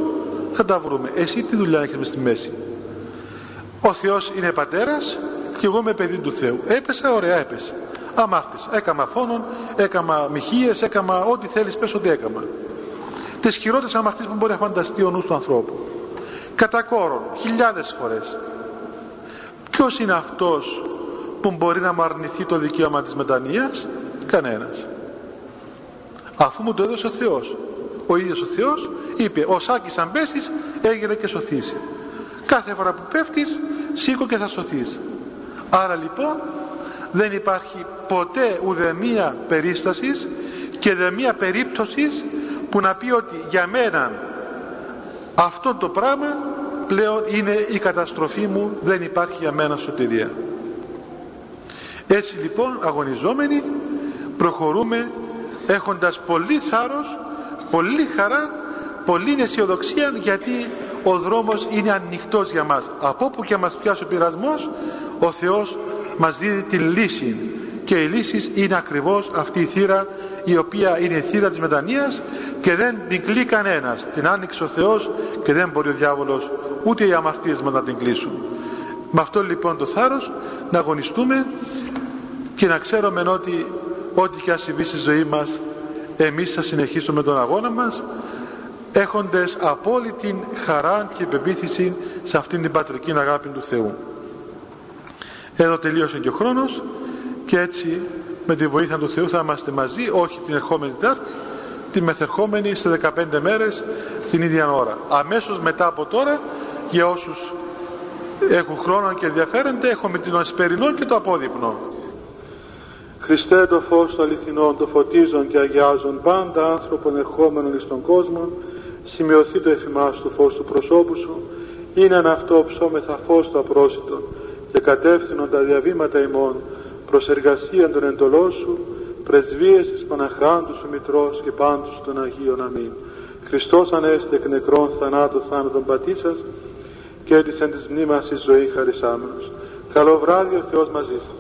θα τα βρούμε. Εσύ τι δουλειά έχεις μες στη μέση. Ο Θεός είναι πατέρας και εγώ είμαι παιδί του Θεού. Έπεσα ωραία έπεσα αμάρτησα έκαμα φόνον έκαμα μοιχείες έκαμα ό,τι θέλεις πες ότι έκαμα. Τις χειρότερες αμαρτίες που μπορεί να φανταστεί ο νους του ανθρώπου. Κατά κόρον χιλιάδες φορές. Ποιος είναι αυτός που μπορεί να μου αρνηθεί το δικαίωμα της μετανοίας; Κανένας. Αφού μου το έδωσε ο Θεός. Ο ίδιος ο Θεός είπε ο Σάκης αν πέσεις έγινε και σωθήσει κάθε φορά που πέφτεις σήκω και θα σωθείς άρα λοιπόν δεν υπάρχει ποτέ ουδεμία περίστασης και ουδεμία περίπτωσης που να πει ότι για μένα αυτό το πράγμα πλέον είναι η καταστροφή μου δεν υπάρχει για μένα σωτηρία. Έτσι λοιπόν αγωνιζόμενοι προχωρούμε έχοντας πολύ θάρρος πολύ χαρά πολύ αισιοδοξία γιατί ο δρόμος είναι ανοιχτός για μας. Από όπου και μας πιάσει ο πειρασμός ο Θεός μας δίνει τη λύση και η λύση είναι ακριβώς αυτή η θύρα η οποία είναι η θύρα της μετανοίας και δεν την κλεί κανένας. Την άνοιξε ο Θεός και δεν μπορεί ο διάβολος ούτε οι αμαρτίες μας να την κλείσουν. Με αυτό λοιπόν το θάρρος να αγωνιστούμε και να ξέρουμε ότι ό,τι και συμβεί στη ζωή μας εμείς θα συνεχίσουμε τον αγώνα μας έχοντες απόλυτη χαρά και πεποίθηση σε αυτήν την πατρική αγάπη του Θεού εδώ τελείωσε και ο χρόνος και έτσι με τη βοήθεια του Θεού θα είμαστε μαζί όχι την ερχόμενη Τετάρτη τη μεθερχόμενη σε 15 μέρες την ίδια ώρα. Αμέσως μετά από τώρα για όσους έχουν χρόνο και ενδιαφέρονται έχουμε την ασπερινό και το απόδειπνο.
Χριστέ το φως των αληθινών, το φωτίζον και αγιάζον πάντα άνθρωπον ερχόμενων εις τον κόσμο, σημειωθεί το εφημάς του φως του προσώπου σου, είναι ένα αυτό ψώμεθα φως το απρόσιτο και κατεύθυνον τα διαβήματα ημών προς εργασία των εντολών σου, πρεσβείες της Παναχράντου σου Μητρός και πάντους των Αγίων Αμήν. Χριστός Ανέστη εκ νεκρών θανάτου θάνατον πατήσας και έτησεν της μνήμας η ζωή χαρισάμενος. Καλό βράδυ ο Θεός μαζί σας.